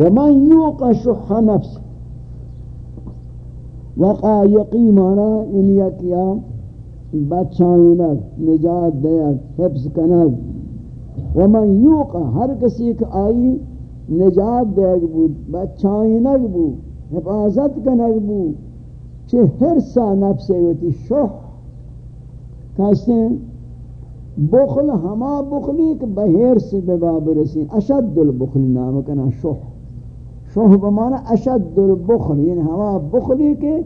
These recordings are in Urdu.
ومن يوق شح نفسه وقا یقیمانا ان یکیا بچائنک نجات دیک حفظ کنک ومن یوق ہر کسی کہ آئی نجات دیک بود بچائنک بود حفاظت کنک بود چه حرسا نفس ہوتی شح. کہتے ہیں، بخل، ہما بخلی، کہ بحرس بباب رسین اشد البخل نام کنا شح. شوہ بمانا اشد البخل یعنی ہوا بخلی کے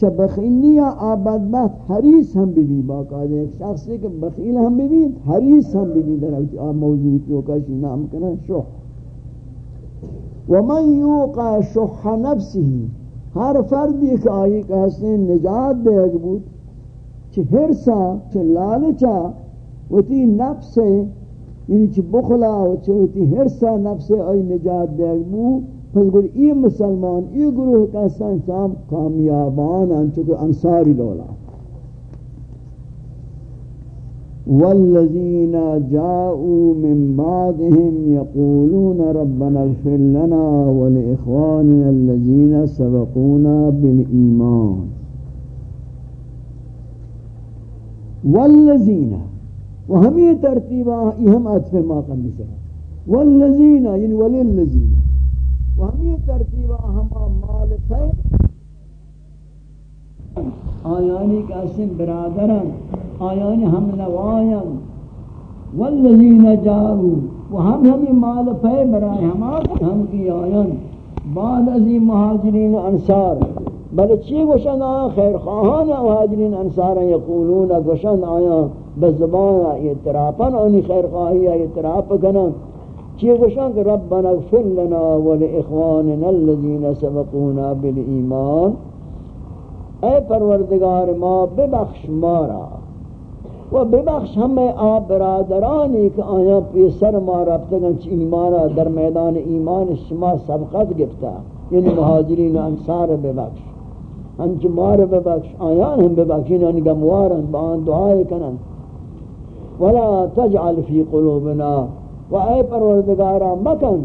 چا بخیلی یا آباد آبادبت حریص ہم بھی بھی باقاعدہ ایک شخص ہے کہ بخیل ہم بھی بھی حریص ہم بھی بھی در اوٹی آب موضوعی تو کشی نام کنا شوہ ومن یوقع شوح نفسی ہر فردی کہ آئی کہ حسن نجات دے گا چھ حرسا چھ لالچا وتی نفس یعنی چھ بخلا چھ وتی حرسا نفس آئی نجات دے گا پس گوڑ ای مسلمان، ای گروہ کا سام کامیابان انچکو انصاری لولا۔ والذین جاؤوا من بعدهم يقولون ربنا اغفر لنا ولإخواننا الذين سبقونا بالإيمان والذین وہم یہ ترتیبہ یہ ہم اتفہ ما قبل والذین یعنی وللذین۔ و ہمی ترتیبہ ہما مال پہ آیانی کا اسم برادران، آیانی ہم نوائن والذین جارو و ہم ہمی مال پہ برای ہما ہم کی آیان۔ بعد از این مہاجرین انصار بل چی گوشن آیا؟ خیر خواهان مهاجرین انصار یقولون گوشن آیا، بزبان اعترافا آنی خیر خواهی اعتراف کنن۔ چیئے گوشان کہ ربنا اغفر لنا ولإخواننا الذين سبقونا بالإيمان. اے پروردگار ما ببخش مارا و ببخش ہمیں آپ برادرانی کہ آیا پیسر ما ربتگن چی ایمانا در میدان ایمان شما سبقت گفتا یعنی مہاجرین انصار ببخش. ہنچ مار ببخش آیان ہم ببخشین انگا موارن بان دعائے کنن. ولا تجعل فی قلوبنا و اے پروردگارا، مکن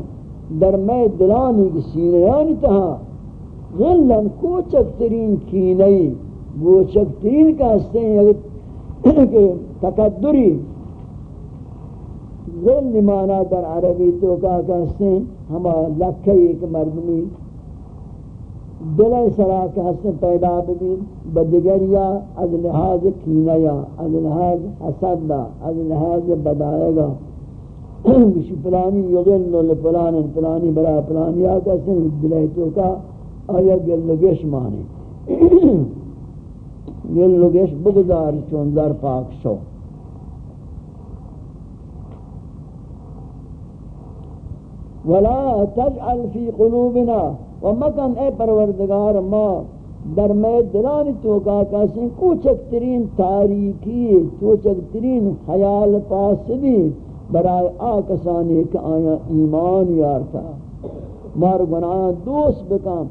در میں دلانی کی سینیانی تہا، غلن کوچک ترین کینئی گوچک ترین کہستے ہیں کہ تقدری غل مانا در عربی تو کا کہستے ہیں ہما لکھئی ایک مردمی دل سرا کہستے پیدا بھی بدگریا، از لحاظ کینیا، از لحاظ حسد از لحاظ بدائے گا بشی پلانی یغل لپلان پلانی برا پلانی آقا سن دلائی تو کا آیا گلگش مانے۔ گلگش بگدار چون در پاک شو۔ ولا تجعل في قلوبنا ومکن اے پروردگار ما، در میں دلانی تو کا کسی کوچک ترین تاریکی، کوچک ترین خیال پاسدی برای آکسانی کہ آیا ایمان یارتا مار گناہ دوست بکن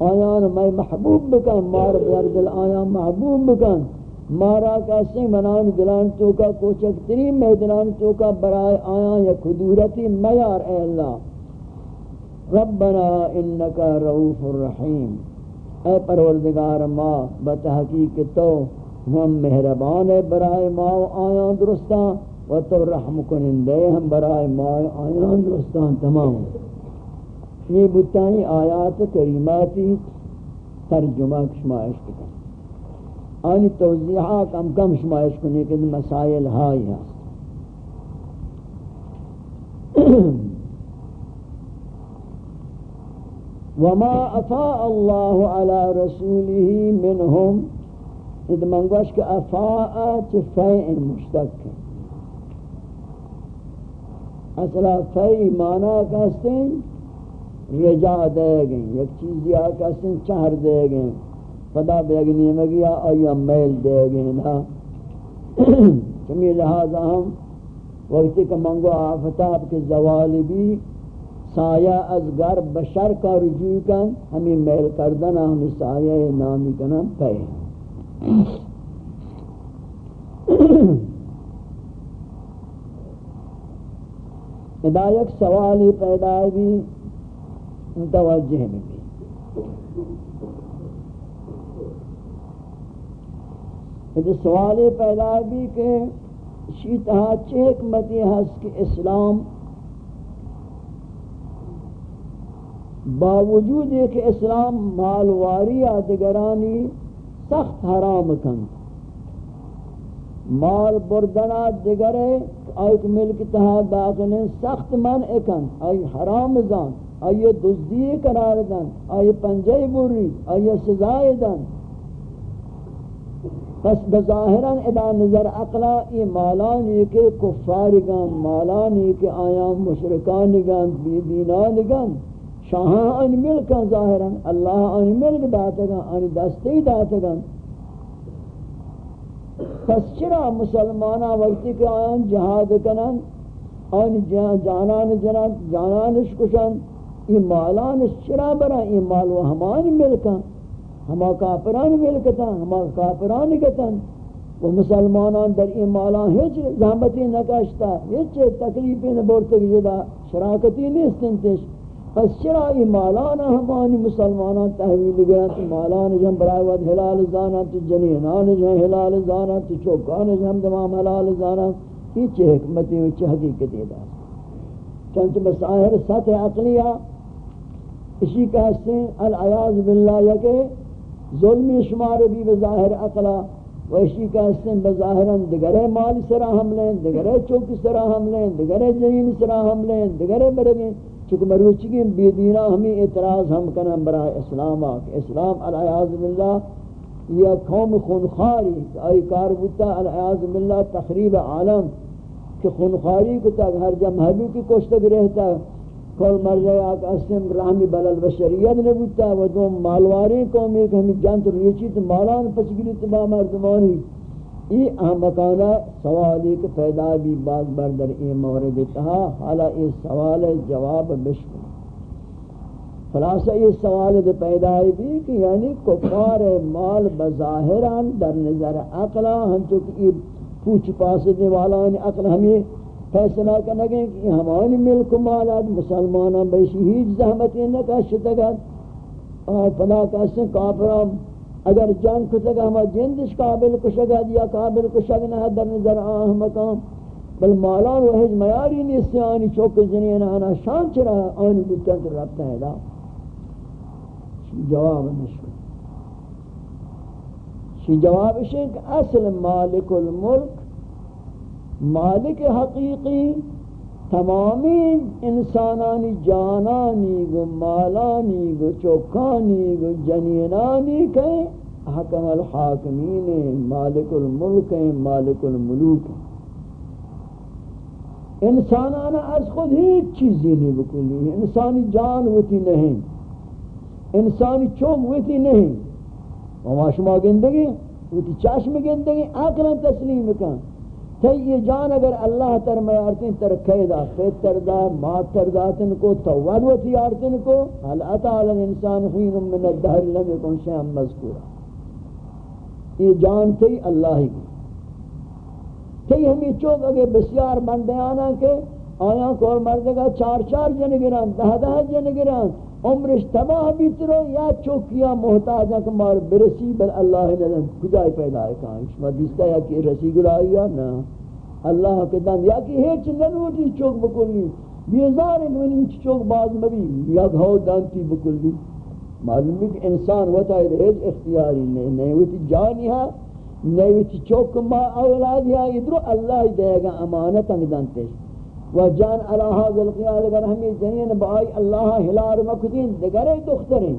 آیان میں محبوب بکن، مار بردل آیا محبوب بکن. مارا کسی منان دلان چوکا کوچک ترین میں دلان چوکا، برای آیا یا خدورتی میار اے اللہ. ربنا انکا روف الرحیم. اے پروردگار ما، بتحقیق تو، ہم مہربان برائے ما آیا درستان و تو رحم کنندے ہم برائے مائے آیان درستان تمام. یہ بتائیں آیات کریماتی ترجمہ شمائش کتا آنی توضیحات ہم کم شمائش کنے کہ مسائل ہائی ہیں. وما افاء الله على رسوله منهم۔ اذا منگوش کہ افاء چفائع مشتق۔ اصلا فی مانا کہتے ہیں رجا دے گئیں ایک چیز یا کہتے ہیں چہر دے گئیں پدا بیگنی مگیا آیا میل دے گئیں نا کمی لہذا ہم، وقتی کہ منگو آفتاب کے زوال بھی سایہ از گر بشر کا رجوع کن ہمیں میل کردنا ہمیں سایہ نامی کنا پہ ادا ہدایت سوالی پیدا بھی متوجہ بھی یہ سوال پیدا بھی کہ شیطہ چیک متی حس کہ اسلام باوجود کہ اسلام مالواری آدگرانی سخت حرام کن مال بردنا دگرے ایک ملک تہا داخلیں سخت من اکن، آئی حرام زن آئی دزدی قرار دن، آئی پنجے بری، آئی سزائے دن۔ پس بظاہران ادا نظر اقلا ای مالانی کے کفارگان مالانی کے آیام مشرکانگان بی دینانگان شاہاں ان ملکا ظاہران اللہ ان ملک داتگان ان دستی داتگان پس چرا مسلمانا وقتی کہ آیان جہاد کنن، آن جانان جنان، جانانش کشن ای مالانش چرا برا ای مال و ہمان ملکا ہما کافران ملکتا ہما کافران گتن۔ و مسلمانان در این مالان ہیچ زحمتی نکشتا، ہیچ تکلیفی نبورتک جدا، شراکتی نیستن تش۔ پس چرا ای مالان ہمانی مسلمانان تحویل گیا تو مالان جن برای ود حلال زانا تو جنینان جن حلال زانا تو چوکان جن دمام حلال زانا ہیچ حکمتی و چھ حقیقتی دا چونچہ مسائر سطح عقلیہ اسی کہتے ہیں العیاض باللہ یا کہ ظلمی شمار بھی بظاہر اقلا ویشی کا اسم بظاہران دگرے مال سرا حملیں دگرے چوک سرا حملیں دگرے جنین سرا حملیں دگرے برگیں۔ چونکہ مروچگی بیدینا ہمیں اعتراض ہم کنم برای اسلام آکے اسلام العیاض باللہ یا قوم خونخاری آئی کار بودتا العیاض باللہ تخریب عالم کہ خونخاری کو تک ہر جا محلو کی کوشتگ رہتا کل مرضی آک اسم رحمی بلل بشریت نبوتا و دو مالواری قومی کہ ہمیں جانت ریچی تو مالان پچگلی تبا مردمانی ای احمقانہ سوالی کے پیدا بھی باز بردر ای مورد تہا، حالا ای سوال جواب بشکل خلاصہ یہ سوال دے پیدا بھی کہ یعنی کفار مال بظاہران در نظر عقلہ ہم چونکہ پوچھ پاس دے والا عقل ہمیں فیصلہ کرنے گئے کہ ہمانی ملک و مالات مسلمانوں بیشی ہیچ زحمتی نکشتگت۔ اور پدا کہتے ہیں کافران اگر جان کتگا ہما جندش قابل کشگت یا قابل کشگ نہ در نظر آہ مقام۔ بل مالان و حج میاری نیستی آنی چوک جنین آنا شان چرا آنی بودتن تو ربتا ہے دا جواب نشکر۔ شی جواب ہے اصل مالک الملک، مالک حقیقی تمامی انسانانی جانانی گو مالانی گو چوکانی گو جنینانی کے حکم الحاکمین، مالک الملک، مالک الملوک۔ انسانانا از خود ہیچ چیزی نہیں بکلی، انسانی جان ہوتی نہیں، انسانی چوک ہوتی نہیں۔ وما شما گندگی، ہوتی چشم گندگی آکران تسلیم کن۔ تی یہ جان اگر اللہ تر میارتیں تر قیدہ فیت تردہ، مات ترداتن کو تواد و تیارتن کو، حل اتعال الانسان حین من الدہر لم یکن شیئن مذکورا۔ یہ جان تی اللہ کی۔ تی ہمیں چوک اگر بسیار بندیانا کہ آیا کور مردگا چار چار جن گران، دہ دہ جن گران۔ عمرش تباہ بیترو، یا چوکیا محتاج ہے کہ مار برسی بل اللہ نظر کجائی پیدا ہے کہاں؟ اس میں دیستا یا کہ رسی گرائی یا نا؟ اللہ کے دم یا کہ ہیچ ننوٹی چوک بکلی، بیزار دونی چوک باز مبی یا گھو دانتی بکلی۔ معلوم ہے کہ انسان وطا ہے اختیاری نہیں نہیں ہوتی جانی ہے، نہیں ہوتی چوک ما اولاد ہے، ادھر اللہ دے گا امانت انگ دانتے و جان علی هذا القیاد اگر ہمیں جنین بائی اللہ ہلار مکدین دگرے دختریں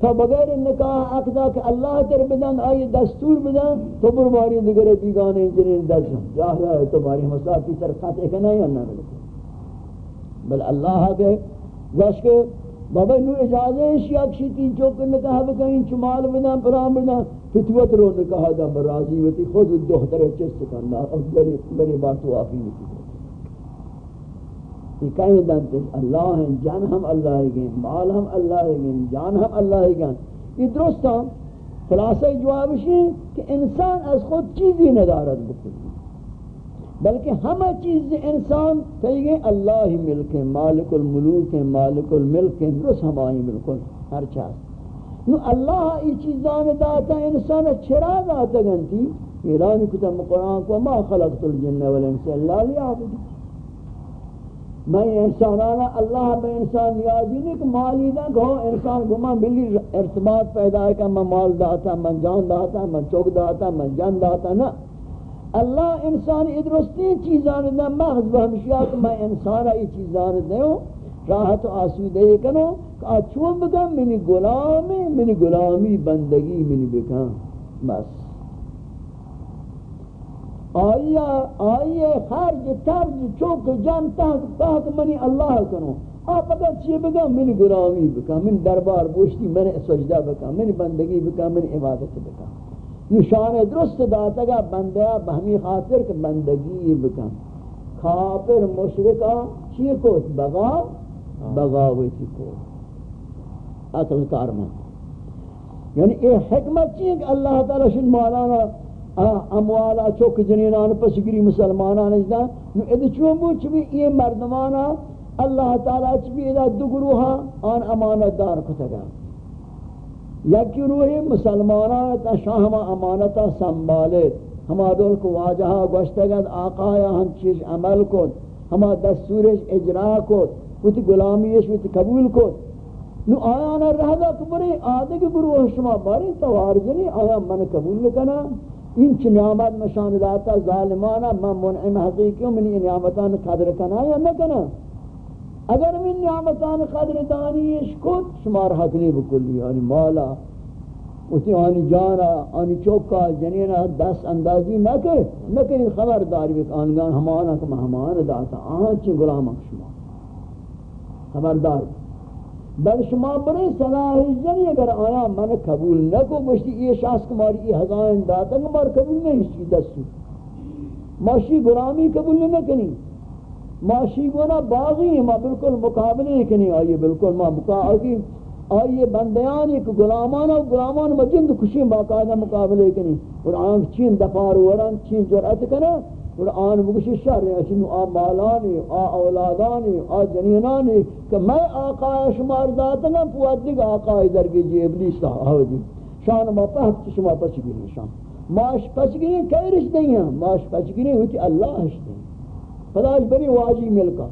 تو بغیر نکاح عقدہ کہ اللہ تر بدن، آئی دستور بدن، تو برماری دگرے بیگانے جنین دستن جاہرہ ہے تمہاری مساقی سر خطے کا نہیں انہا ملکے بل اللہ کے گوش کے بابا نو اجازے شیعک شیطی چوک نکاح بکہیں چمال بدن، پرام بدن، فتوت رو نکاح دا برازی ہوتی خود دختر چست کرنا اور بری بات وافی ہوتی یہ کہیں دانتے اللہ ہیں، جان ہم اللہ گئیں مال ہم اللہ گئیں جان ہم اللہ گئیں یہ درست ہم خلاصہ جواب ہے کہ انسان از خود چیزی ندارت بکلی بلکہ ہمہ چیز انسان کہیں گے اللہ ہی ملک ہے مالک الملوک ہے مالک الملک ہے درست ہمائی بالکل، ہر چاہت۔ نو اللہ ای چیزان داتا انسان چرا داتا گنتی؟ ایرانی کتب قرآن کو، ما خلقت الجن والانس اللہ لیعبدو میں انسانانا اللہ بے انسان نیازی نہیں کہ مالی دا کہ انسان کو ملی ارتباط پیدا ہے کہ میں مال داتا، میں جان داتا، میں چوک داتا، میں جان داتا نا اللہ انسان ادرستی چیزان دا محض بہمشیات کہ میں انسانا ای چیزان دے راحت و آسودے کنو کہ آچون بکن، منی غلامی منی غلامی بندگی، منی بکن، بس۔ آیا آیه خرج ترج چوک جان تاک منی الله کنو. آپ اگر چی بگم من گرامی بکم من دربار بوشتی من سجدہ بکم من بندگی بکم من عبادت بکم نشان درست داتا گا بندیا بہمی خاطر که بندگی بکم کافر مشرکا چی کت بغا؟ بغاویتی کت عقل کارمان. یعنی اے حکمت چیه که اللہ تعالی شن مولانا اموالا چوک جنینان پسگری مسلمانان اجدا، نو ادھ چون بو چبی یہ مردمانا، اللہ تعالی چبی ادھا دو گروہا آن امانت دار کتگا یکی روحی مسلمانان تا شاہما امانتا سنبالے۔ ہما دول کو واجہا گوشتگد آقایا ہم چیز عمل کن۔ ہما دستورش اجرا کن۔ وتی غلامیش وتی قبول کن۔ نو آیا نہ رہدا کبرے آدھے گروہ شما باری توار جنی آیا من قبول کنا؟ این چی نعمت مشان داتا ظالمانا من منعم حقیقی من این نعمتان قدر کنا یا نکنا اگر من نعمتان قدر دانیش کت شمار حق نہیں بکلی. یعنی مالا اسی آنی جانا آنی چوکا جنینا دس اندازی نکر نکر خبر داری بک. آنگان ہمانا کم ہمانا داتا. آن چی غلامک شما. خبردار. بل شما برے صلاح جنی اگر آیا من قبول نہ کو گوشتی یہ شخص کماری یہ ہزائن داتا کمار قبول نہیں اس دستو؟ ماشی غلامی قبول نہ کنی ماشی گونا باغی ہیں، ما بالکل مقابلے کنی آئیے بالکل ما مقابلی آئیے بندیان ایک غلامان و غلامان مجند کشیم باقاعدہ مقابلے کنی اور آنکھ چین دفار وران چین جرعت کنا اور آن بگشی شر اچنو آ مالانی، آ اولادانی، آ جنینانی کہ میں آقا شمار داتا نا پوات دیگا آقا در کی جی ابلیس تا آو دی شان ما پہت شما پچ گیری شان ماش پچ گیری کئی رش دیں ماش پچ گیری ہوتی اللہ ہش دیں پداش بری واجی ملکا.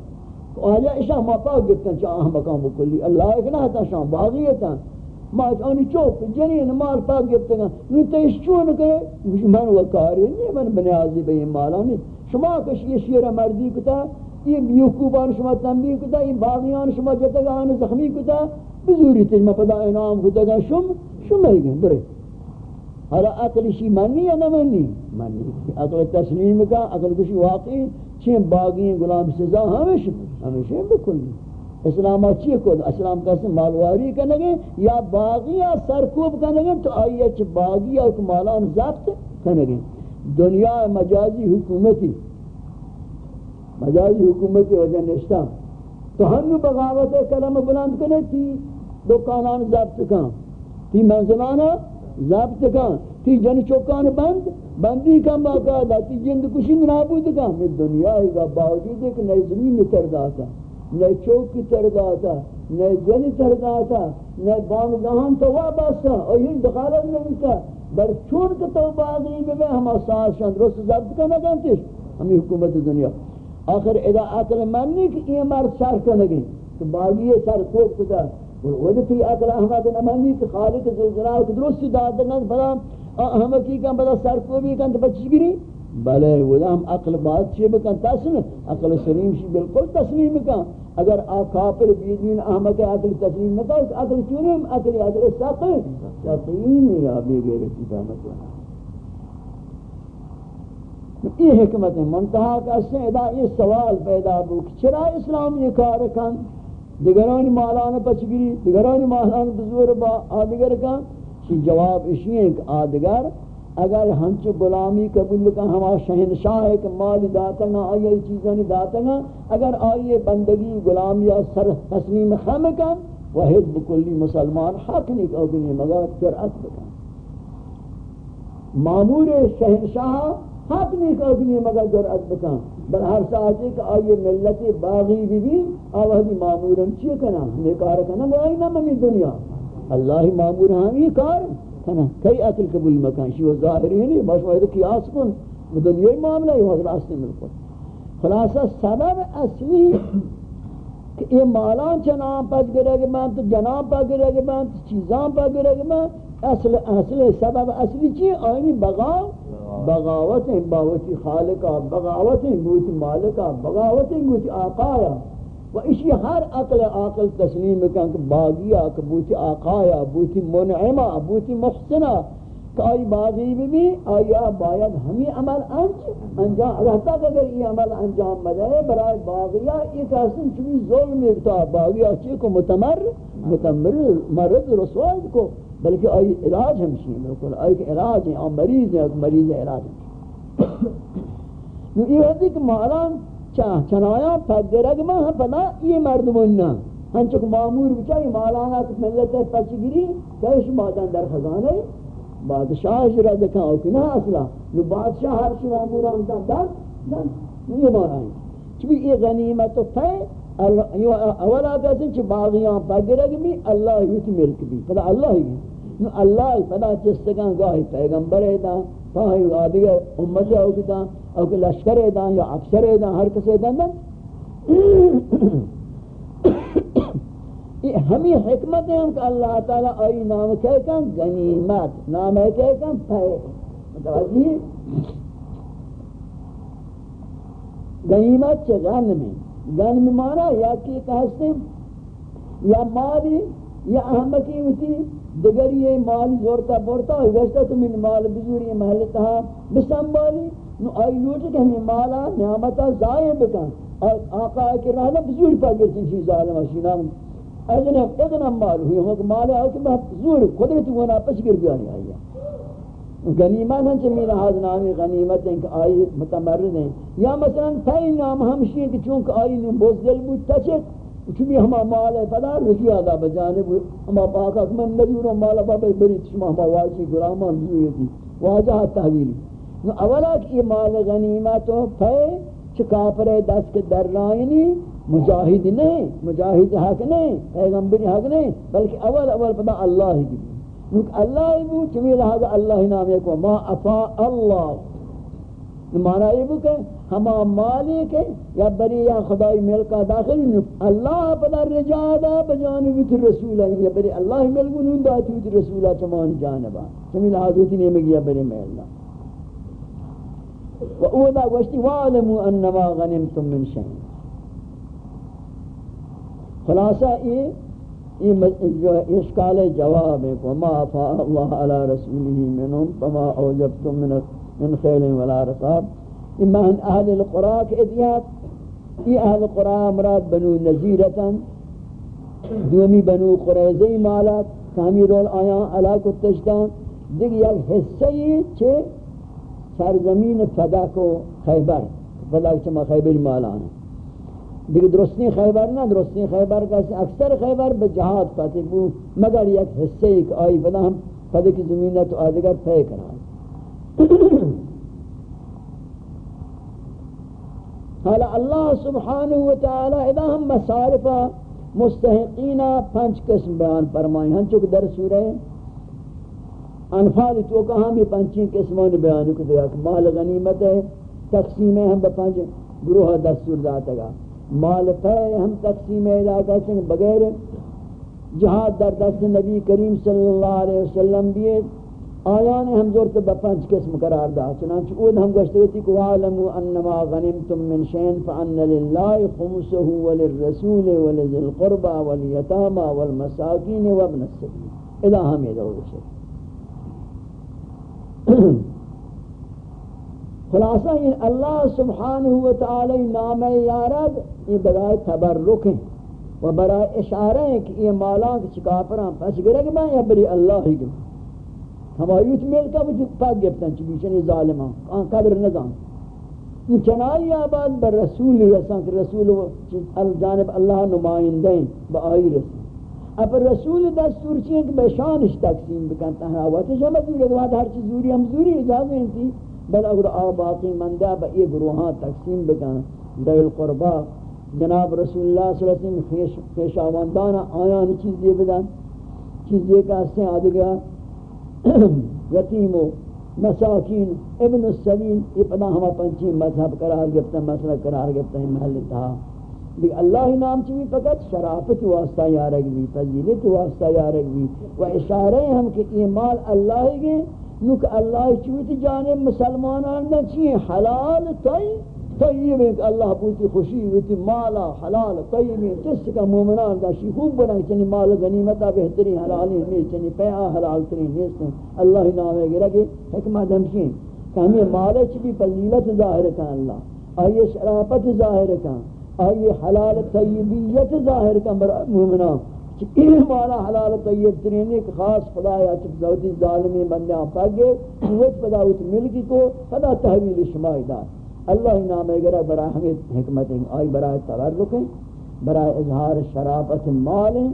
آجا اشا ما پاک گفتن چاہ اہم بکلی. اللہ ایک نہ تا شان باغیتا ما آنی چوپ جنین مال پاک گفتے گا نو تیش چون کہ من وکاری نہیں من بنیازی بے مالا نہیں شما کش یہ شیر مردی کتا یہ بیوکوبان شما تنبیہ کتا یہ باغیان شما جتا گا آن زخمی کتا. بزوری تیج ما پدا انعام کتا گا شم شم گئے برے حالا عقل شی منی یا نہ منی عقل تسلیم کا عقل کشی واقعی. چین باغی غلام سزا ہمیشہ ہمیشہ بکل نہیں اسلام اچھی کو اسلام کا مالواری کرنے گے یا باغی یا سرکوب کرنے گے تو آئیے چھ باغی اور مالان ضبط کرنے گے دنیا مجازی حکومتی مجازی حکومتی وجہ نشتا تو ہم بغاوت کلم بلند کرنے تھی، دکانان ضبط کن تی منزلانا ضبط کن تی جن چوکان بند، بندی کن باقاعدہ۔ تی جند کشی نابود کن دنیا ہی کا باوجود ایک نئی زمین کرداتا نہ چوک کی ترگاتا نہ جنی ترگاتا نہ بانگاہان تو وابستا اور یہ دخالت نہیں کا بر چون کہ تو باغی میں ہم اساس شان درست ضبط کرنا جانتے ہمیں حکومت دنیا۔ آخر اذا عقل منی کہ یہ مرد شر کرنے گئی تو باغی سر کوک کتا۔ اور وہ ودتی عقل احمد نمانی کہ خالق ذوالجلال کو درست دادنا بلا۔ احمد کی کم بلا سر کو بھی کن تو بچی گری۔ بلے وہ ہم عقل بات چھ بکن، تسلیم، عقل سلیم شی بالکل تسلیم کن اگر آپ کافر بیدین احمد عقل تسلیم نہ کرو عقل کیوں نہیں عقل عقل ساقی۔ یقین یا بے غیرتی فهمت یہ حکمت ہے منتہا کا سے ادا یہ سوال پیدا ہو کہ چرا اسلام یہ کار کن؟ دیگرانی مالان پچگیری دیگرانی مالان بزور با آدگر کن؟ چی جواب اسی ہے کہ آدگر اگر ہنچ غلامی قبول کا ہما شہنشاہ ہے کہ مال داتا گا آئی چیزیں نہیں داتا گا اگر آئی بندگی غلامی سر تسلیم خم کن، وحید بکلی مسلمان حق نہیں کہ اگنی مگر جرعت بکن. معمور شہنشاہ حق نہیں کہ اگنی مگر جرعت بکن. بل ہر ساعت کہ آئیے ملت باغی بھی بھی آوہدی معمورن چیئے کنا ہمیں کار کنا وہ آئی نام دنیا. اللہ معمور ہم، یہ کار کنا کئی عقل قبول مکان؟ شیو ظاہری ہے نہیں باش واحد قیاس کن. وہ دنیای معاملہ ہے وہ راستے ملکل خلاصہ سبب اصلی کہ یہ مالان چنان پاک گرے گے میں تو جنان پاک گرے گے میں تو چیزان گرے گے میں اصل اصل سبب اصلی چی؟ آئینی بغا بغاوت ہیں باوتی خالقہ بغاوت ہیں بوتی مالکہ بغاوت ہیں بوتی آقایا. و اسی ہر عقل عقل تسلیم کن کہ باغیا کہ آقایا بوتی منعمہ، بوتی محسنہ، کہ آئی باغی بھی آیا باید ہمیں عمل انج انجام، اللہ تک اگر یہ عمل انجام مدے برای باغیا ایک اصلا چوی ظلم اکتا باغیا چی کو متمر متمر، مرد رسول کو، بلکہ آئی علاج ہمشی ہیں بلکل آئی کہ علاج ہیں، آن مریض ہیں مریض علاج ہیں۔ یہ ہوتی کہ مالان چاہ چنایا پگرگ میں ہم پدا یہ مردمون نا ہم چک معمور بچائی مالانا کہ ملت پچ گری کہش مادن در خزانے. بادشاہ جرہ دکھا اوکنا اصلا. نو بادشاہ ہر شی معمور ہم دن دن دن یہ مانا چبی یہ غنیمت و پہ اولا کہتے ہیں چھ باغیاں پگرگ بھی اللہ ہی ملک بھی پدا اللہ ہی نو اللہ فدا چستگان گاہی پیغمبر ایدان فاہی آدھگا امت اوکتا اوک لشکر ایدان یا افسر ایدان ہر کس ایدان دن ہمیں حکمت ہے کہ اللہ تعالیٰ آئی نام کہے کن غنیمت، نام ہے کہے کن پہ متوجہ غنیمت چھ غن میں؟ غن میں مانا یا کی کہستے یا مالی، یا احمقی ہوتی۔ دیگر یہ مال زورتا بورتا ہے ویستا تم ان مال بزوری محل تہا بسنبالی نو آئی لوٹے کہ ہمیں مالا نعمتا ضائع بکن۔ اور آقا کے رہنا بزوری پا گرچن چیز ظالم اشینا اجنب اغنم مال ہوئی۔ ہم مالا آئی کہ بہت زور قدرت ہونا پس پچگر بیانی آئی غنیمت ہیں چمی لحاظ نامی غنیمت ہیں کہ آئی متمرد ہیں۔ یا مثلا تائی نام ہمشی ہیں کہ چونکہ آئی بوزدل بود تچک۔ تچت چمی ہما مال ہے پدا رکی آدھا بجانب ہما پاکا من نبیورا مالا بابا بری چما ہما واجی گرامان زوئی تھی واجہ تحویلی اولا کہ یہ مال غنیمت و پھے چکاپر دست کے در رائنی مجاہد نہیں مجاہد حق نہیں پیغمبر حق نہیں، بلکہ اول اول پدا اللہ ہی کی۔ نو، اللہ ہی بو چمی لہذا اللہ ہی نامے کو ما افا اللہ۔ مانا یہ بو کہ ہما مالک ہے، یا بری یا خدای ملکا داخل اللہ پدا رجا دا بجانب تی رسولہ یا بری اللہ ملکو نون دا تی رسولہ چمان جانبا چمیل حضرتی نیمے گیا بری میں اللہ و او دا گوشتی وعلمو انما غنمتم من شہن خلاصہ، یہ یہ اشکال جواب ہے، وما فا اللہ علی رسولہ منہم فما اوجبتم من خیل ولا رقاب۔ من اهل القرآن که ادیات اهل قرآن مراد بنو نزیرتن دومی بنو قریزه مالات کامی رول آیا علاق و تشتان. دیگه یک حصه چه سرزمین و خیبر فدک چه ما خیبر مالانه. دیگه درستی خیبر نه درستی خیبر کسی اکثر خیبر به جهاد پتی بود. مگر یک حصه ای که آئی فدا هم فدک تو آدگر پی کرد. حالا اللہ سبحانہ وتعالی اذا ہم مصارف مستحقین پنچ قسم بیان فرمائیں ہن چک در سورہ انفال تو کہاں بھی پنچین قسمان بیان کو دیا کہ مال غنیمت ہے، تقسیم ہے، ہم بپنچ گروہ دستور داتا گا مال پہ ہم تقسیم علاقہ سے بغیر جہاد در دست نبی کریم صلی اللہ علیہ وسلم دیئے آیان ہم زورت بپنچ قسم قرار دا چنانچہ اود ہم گشتویتی کو عالمو انما غنمتم من شین فان للہ خمسه وللرسول ولذی القربى والیتاما والمساکین وابن السبیل اذا ہم یہ دور سے خلاصہ ان اللہ سبحانہ وتعالی نام یارد یہ برائے تبرک ہیں و برائے اشارہ ہیں کہ یہ مالا کی چکاپران پس گرگ میں یا بری اللہ ہی گرگ۔ ہمایوت ملکا وہ پاک گفتن چی بیشنی ظالمان آن قدر نظام این چنائی آباد بر رسول رسان کہ رسول جانب اللہ نمائندین با آئی رسول اپر رسول دستور چیئے کہ بشانش تقسیم بکنتا ہے آواتش ہم ازوری اگوات ہر چیز زوری ہم زوری اجازہ ہیں تھی بل اگر آ باقی مندہ با یہ گروہاں تقسیم بکن ذوی القربہ جناب رسول اللہ صلی اللہ علیہ وسلم خیشاوندانا آیان چیز دے بدن چیز دے کا سے آدھگا یتیم و مساکین، ابن السبیل، یہ پدا ہما پنچی مذہب قرار گفتا مسئلہ قرار گفتا ہے محل تھا۔ لیکن اللہ ہی نام چوی فقط شرافت واسطہ یارک بھی، فضیلت واسطہ یارک بھی۔ و اشارہ ہم کہ یہ مال اللہ گے نوک اللہ چوی جانب مسلمانان نہ چیئے، حلال تائی طیب ہے کہ اللہ پوچھتی خوشی ہوتی مالا، حلال طیب ہے کا مومنان دا شی خوب بنا چنی مال غنیمتا بہترین حلالی نہیں چنی پیعا حلال ترین نہیں اللہ نام ہے گرہ کہ حکمہ دمشین کہ ہمیں مال چلی فضیلت ظاہر کن اللہ. آئیے شرافت ظاہر کن. آئیے حلال طیبیت ظاہر کن بر مومنان. کہ مالا حلال طیب ترین ایک خاص خدا یا چک زودی ظالمی بندیاں پاگے. وچ پدا اس ملکی کو پدا تحویل شمائی دار. اللہ نام گرہ برای ہمیں حکمت ہیں، آئی برای تبرک ہیں برای اظہار شرافت مال ہیں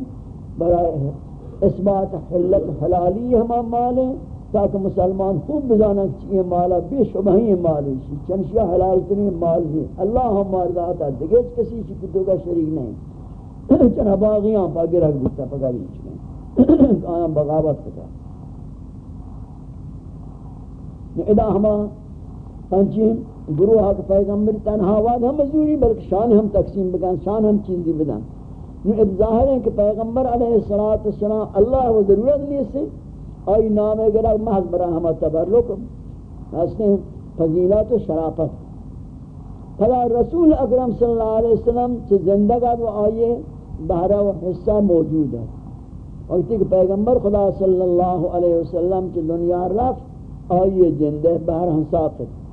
برای اثبات حلت حلالی ہما مال ہیں، تاکہ مسلمان خوب بزانا کہ یہ مالا بے شبہ ہی مال ہے چنشیہ حلال ترین مال ہے۔ اللہ ہم مارداتا دگیج کسی چی کتو کا شریک نہیں۔ چنہ باغیاں پاگی رکھ دیتا پگاری چکے۔ آیا بغاوت پتا ادا ہما پنچین گروہ حق پیغمبر تنہا واد ہم مزوری بلکہ شان ہم تقسیم بکن، شان ہم چیزی بدن۔ نو اب ظاہر ہے کہ پیغمبر علیہ السلام اللہ و ضرورت نہیں سے آئی نام گرہ محض برا ہم تبرک۔ حسن فضیلت و شرافت۔ پھلا رسول اکرم صلی اللہ علیہ وسلم سے زندگات و آئیے بہرہ و حصہ موجود ہے۔ وقتی کہ پیغمبر خدا صلی اللہ علیہ وسلم کی دنیا رفت، آئیے جندہ بہر ہم ساقت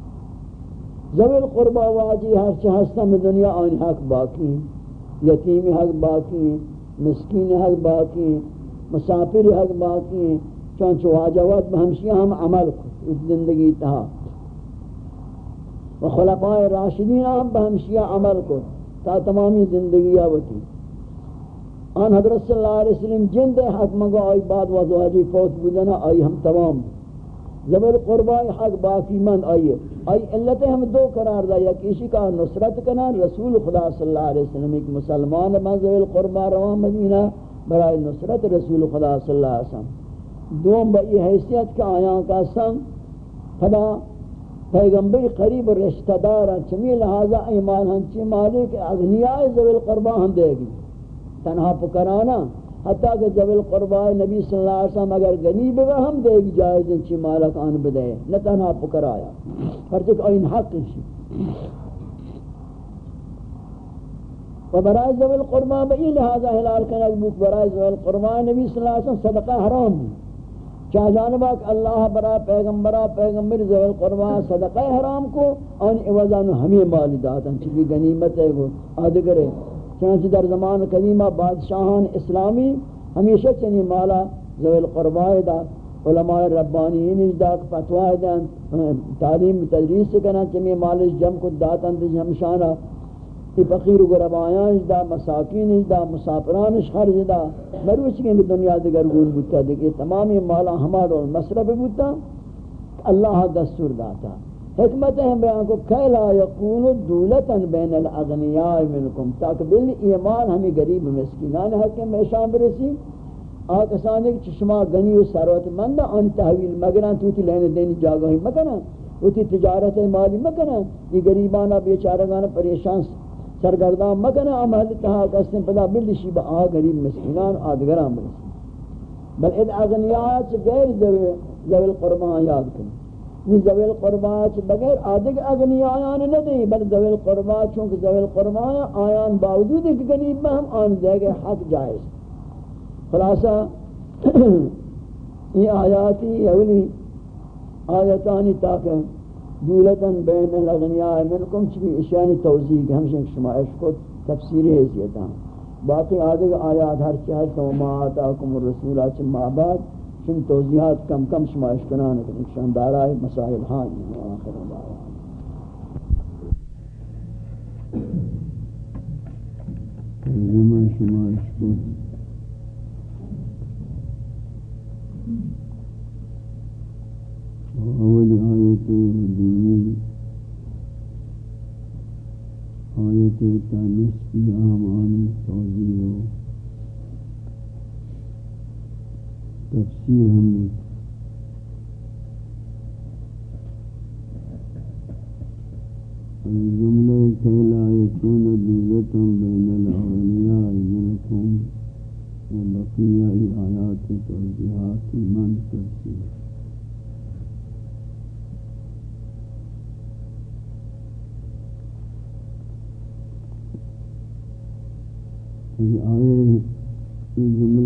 زوی القربہ واجی ہر چہ ہستم دنیا، آن حق باقی ہیں یتیم حق باقی ہیں مسکین حق باقی ہیں مسافر حق باقی ہیں چونچہ واجوات بہمشیہ ہم عمل کو زندگی تہا و خلفاء راشدین ہم بہمشیہ عمل کو، تا تمامی زندگی آوتی۔ آن حضرت صلی اللہ علیہ وسلم جن دے حق مگو، آئی بعد وزواجی فوت بودنا آئی ہم تمام۔ زبر قربائی حق باقی من آئیے۔ آئی علتیں ہم دو قرار دا یا کسی کا نصرت کنا رسول خدا صلی اللہ علیہ وسلم، ایک مسلمان من زبر قربا روان مدینہ، برای نصرت رسول خدا صلی اللہ علیہ وسلم۔ دوم با یہ حیثیت کا آیاں کا سنگ خدا پیغمبر قریب رشتہ دارا چمی لہذا ایمان ہنچی مالک، اغنیاء زبر قربا ہم دے گی۔ تنہا پکرانا حتیٰ کہ جب القربہ نبی صلی اللہ علیہ وسلم اگر گنی بگا ہم دے گی جائز انچی مالک آن بدے، نہ تنہا پکر آیا۔ پرچک این حق انشی و برای ذوی القربہ بئی لہذا حلال کنک بوک برای ذوی القربہ نبی صلی اللہ علیہ وسلم صدقہ حرام بھی چاہ جانبا کہ اللہ برای پیغمبرہ پیغمبر ذوی القربہ صدقہ حرام کو ان عوضان ہمیں مال داتا چکی گنیمت ہے وہ آدھگرے چنانچہ در زمان قدیمہ بادشاہان اسلامی ہمیشہ چنی مالا ذوی القرباء دا علماء ربانیین دا فتوہ دا تعلیم تدریس کرنا چمی مالش جم کو داتا ہمشانا کہ فقیر و غربایان دا مساکین دا مسافران خرج دا مروچ کے دنیا دیگر گون بوتا دیکھے تمامی مالا ہمارا مصرف بوتا اللہ دستور داتا۔ حکمت ہے بیان کو کھلا یقول دولتا بین الاغنیاء منکم تاکہ بل ایمان ہمیں غریب مسکینان حکم میں شام برسی آکسانے کی چشمہ غنی و ثروت مند ان تحویل مگران، توتی لینے دینی جاگاہی مکنا اوتی تجارت مالی مکنا یہ غریبانا بیچارگانا پریشان سرگردان مکنا عمل تہا کسن پدا بلشی با آ غریب مسکینان، آدگران برسی بل اد اغنیاء سے غیر ذوی القربان یاد کریں۔ یہ زویل قربا بغیر آدھگ اگنی آیان نہ دیں بل زویل قربا چونکہ زویل قربا آیان باوجود ایک گنیب میں ہم آن دے گئے حق جائز۔ خلاصہ، یہ آیاتی اولی آیتانی تاکہ دولتاً بین الاغنیاء منکم چکی اشیانی توضیح کہ ہمشہ شمائش کو تفسیری حیثیتا باقی آدھگ آیات ہر چہت وما آتاکم الرسول، آچم معباد چون توضیحات کم کم شمایش کنان کہ نشان دارائے مسائل ہاں و آخر دعوان ترجمہ شمایش کن اولی آیت و دینی آیت تا نصفی آمانی توضیح و تفسیر ہم الجملة كي لا يكون دولة بين الأغنياء منكم وبقية آيات توضيحات من تفسير آئے جملہ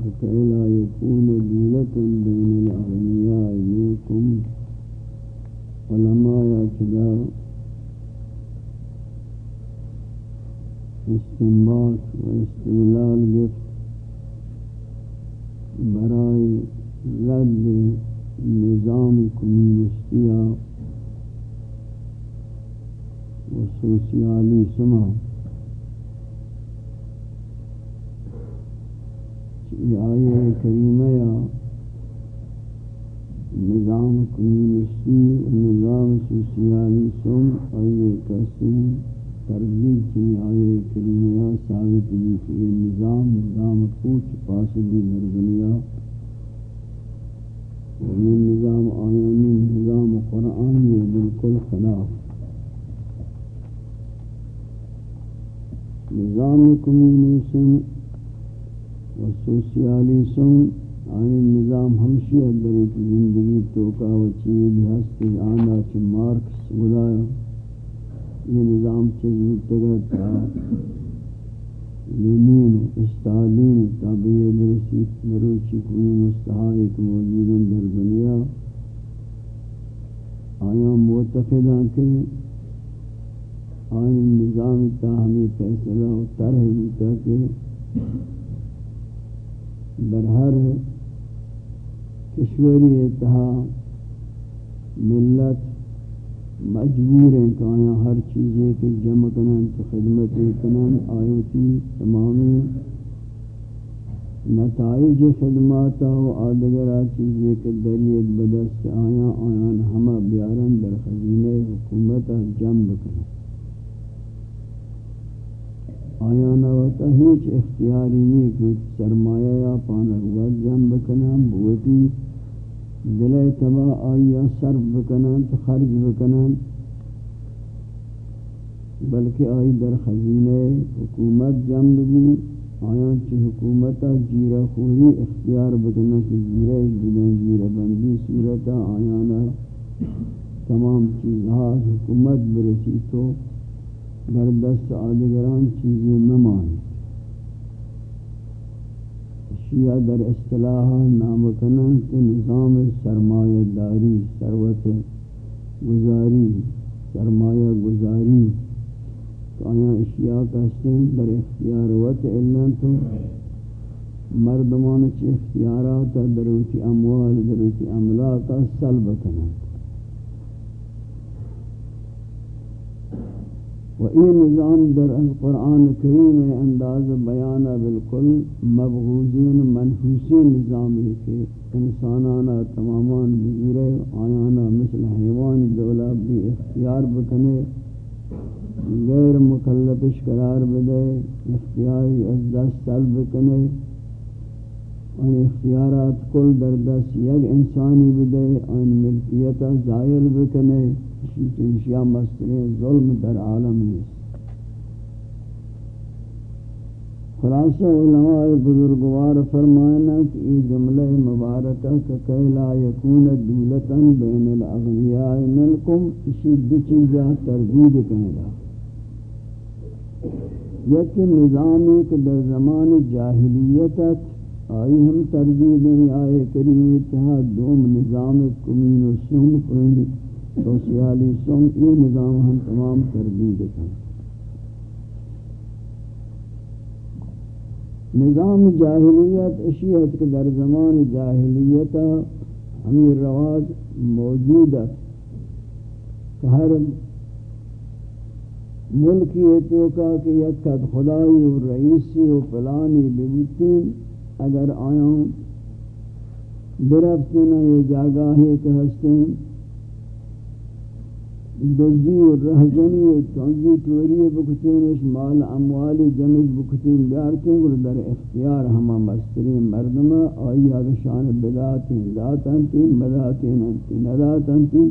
إِلَّا يكون دولة بين الأغنياء منكم علماء يعتدى استنباط واستغلال واستدلال اشیاء کا در اختیار وط علن تو مردمان چی اختیارات دروتی اموال دروتی املاک سلب کنن و این نظام در القرآن کریم انداز بیان بالکل مبغوزین منحوسین نظامی کے انسانانا تمامان بزرے آیانا مثل حیوان دولہ بھی اختیار بکنے غیر مکلفش قرار بدے اختیاری از دست سلب کنے ان اختیارات کل در دست یک انسانی بدے ان ملکیتا زائل بکنے چنشیا مستر ظلم در عالم نیست. خلاصہ علماء بزرگوار فرمائنا کہ یہ جملہ مبارکہ کہ لا یکون دولتا بین الاغنیاء منکم اسی دو چیزہ تردید کہنا یکی نظامی کہ در زمان جاہلیتت آئی ہم تردید نہیں آئے کریم اتحاد، دوم نظام کمین و سن کوئی سوسیالیسم یہ نظام ہم تمام تردید ہیں۔ نظام جاہلیت اشیت کے در زمان جاہلیت ہمیں رواج موجود ہے۔ کہ ہر ملکی تو کا کہ یک قد خدای و رئیسی و پلانی ببیتین اگر آیاں برفتنا یہ جاگاہ کہ ہستیں دزدی و رہزنی و تنگی توری بکتینش مال اموالی جمش بکتین بیارتیں گر در اختیار ہما مسترین مردمہ آئی آگشان بداتین داتن تین بداتین انتی نداتن تین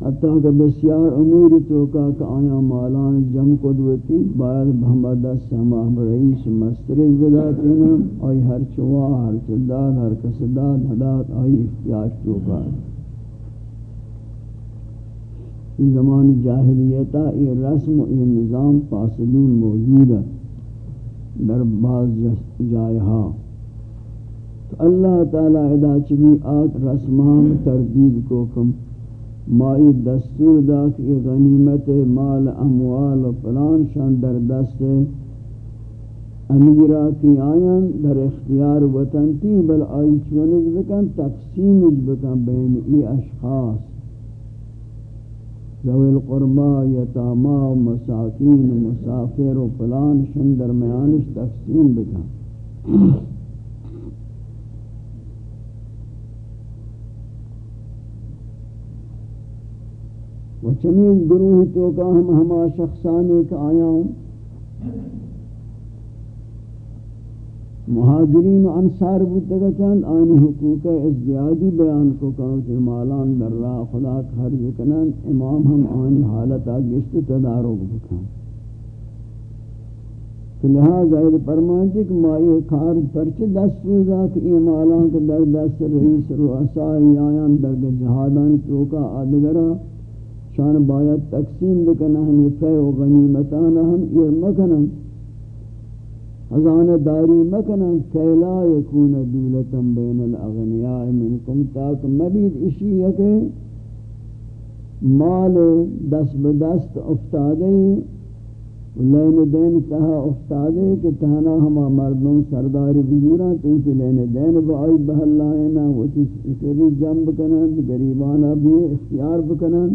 حتیٰ کہ بسیار اموری توکا کہ آیا مالان جم قدوتی، باید بہمہ دست ہما رئیس مسترین بداتین آئی ہر چوا ہر چداد ہر کسداد حدات آئی اختیار توکا. یہ زمان جاہلیتا یہ رسم و یہ نظام فاصلین موجود ہے در بعض جائہا تو اللہ تعالی ادا چبی آت رسمان تردید کو کم مائی دستور دا کہ غنیمت مال، اموال و فلان شان در دست امیرہ کی آیان در اختیار وطن تی بل آئی چونک بکن تقسیم بکن بین ای اشخاص. ذوی القربا، یتاما و مساکین و مسافر و فلان شن درمیانش تقسیم بکن. و چمین گروہ تو کا ہم ہما شخصانے کا آیا ہوں۔ مہاجرین و انصار بودتا چند آنی حقوق ازدیادی بیان کو کہا مالان در راہ خدا خرج کنن امام ہم آنی حالتا گشت تدارک بکن۔ تو لہذا اید پرمانچی کہ مائی کار پرچ دست روزا کہ یہ مالان کے در دست رئیس رؤسائی آیان در جہادان توکا آدگرہ شان باید تقسیم بکنن ہمی فے و غنیمتان ہم ارمکنن خزانہ داری مکنن. کیلا یکون دولتا بین الاغنیاء منکم. تاک مبید اشی ہے کہ مال دست بدست افتادے لین دین تہا افتادے کہ تہنا ہما مردوں سرداری بزورا تو انتی لین دین با بائی بہلائنا وہ تیسری جنب کنن گریبانا بھی اختیار بکنن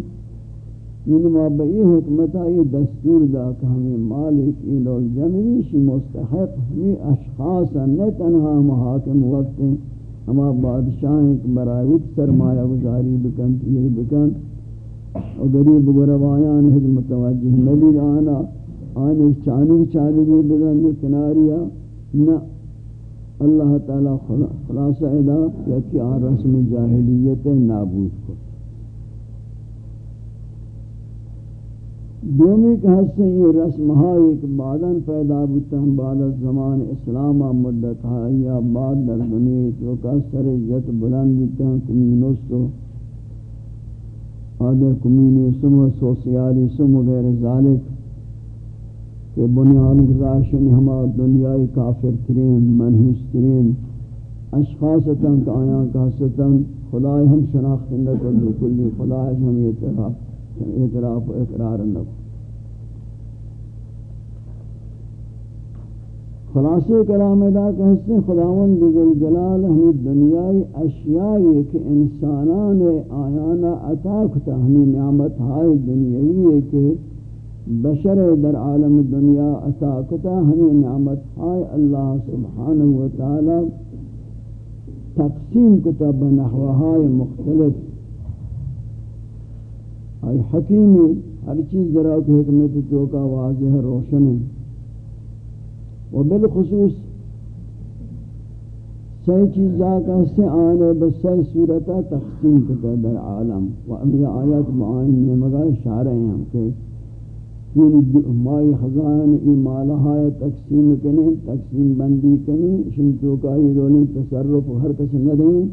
این ما به این حکمت ای دستور دا کہ ہمیں مالک این لوگ جمعی مستحق ہمیں اشخاص نہ تنہا محاکم وقت ہیں ہما بادشاہ ایک برایت سرمایہ گزاری بکن تیر بکن اور غریب گروایان ہج متوجہ نبی آنا آنے چانی چانی بھی کناریا نہ اللہ تعالی خلاصہ ادا، یکی آن رسم جاہلیت نابود کو دومی کہ حصہ یہ رسم ایک بعداً پیدا بتا ہم بعد زمان اسلام مدت یا بعد در دنیا تو کا سر عزت بلند بتا ہم کمینوستو آدھے کمینیسم و سوسیالیسم وغیر ذالک، کہ بنیان گزارشن ہما دنیای کافر ترین، منحوس ترین اشخاصتاں کہ آیاں کہستاں خدای ہم شناخت نکل کلی خدای ہم یہ اعتراف اعتراف و اقرار نہ خلاصے کلام ادا کہتے ہیں خداوند ذل جلال ہمیں دنیای اشیاء کہ انسانان آیانا عطا کتا، ہمیں نعمت ہائے دنیاوی ہے کہ بشر در عالم دنیا عطا کتا، ہمیں نعمت ہائے اللہ سبحانہ وتعالی تقسیم کتا بنحوہائے مختلف۔ آئی حکیمی، ہر چیز ذرا کہ حکمت تو کا واضح روشن ہے۔ و بالخصوص سی چیزا کا سے آنے بس سی صورتا تقسیم کتا در عالم۔ و اب یہ آیات معاین نے مگا اشارہ ہیں ہم کہ یعنی مائی خزان ای مالہا تقسیم کنیں تقسیم بندی کنیں شمتو کا یہ دونی تصرف ہر کس نہ دیں،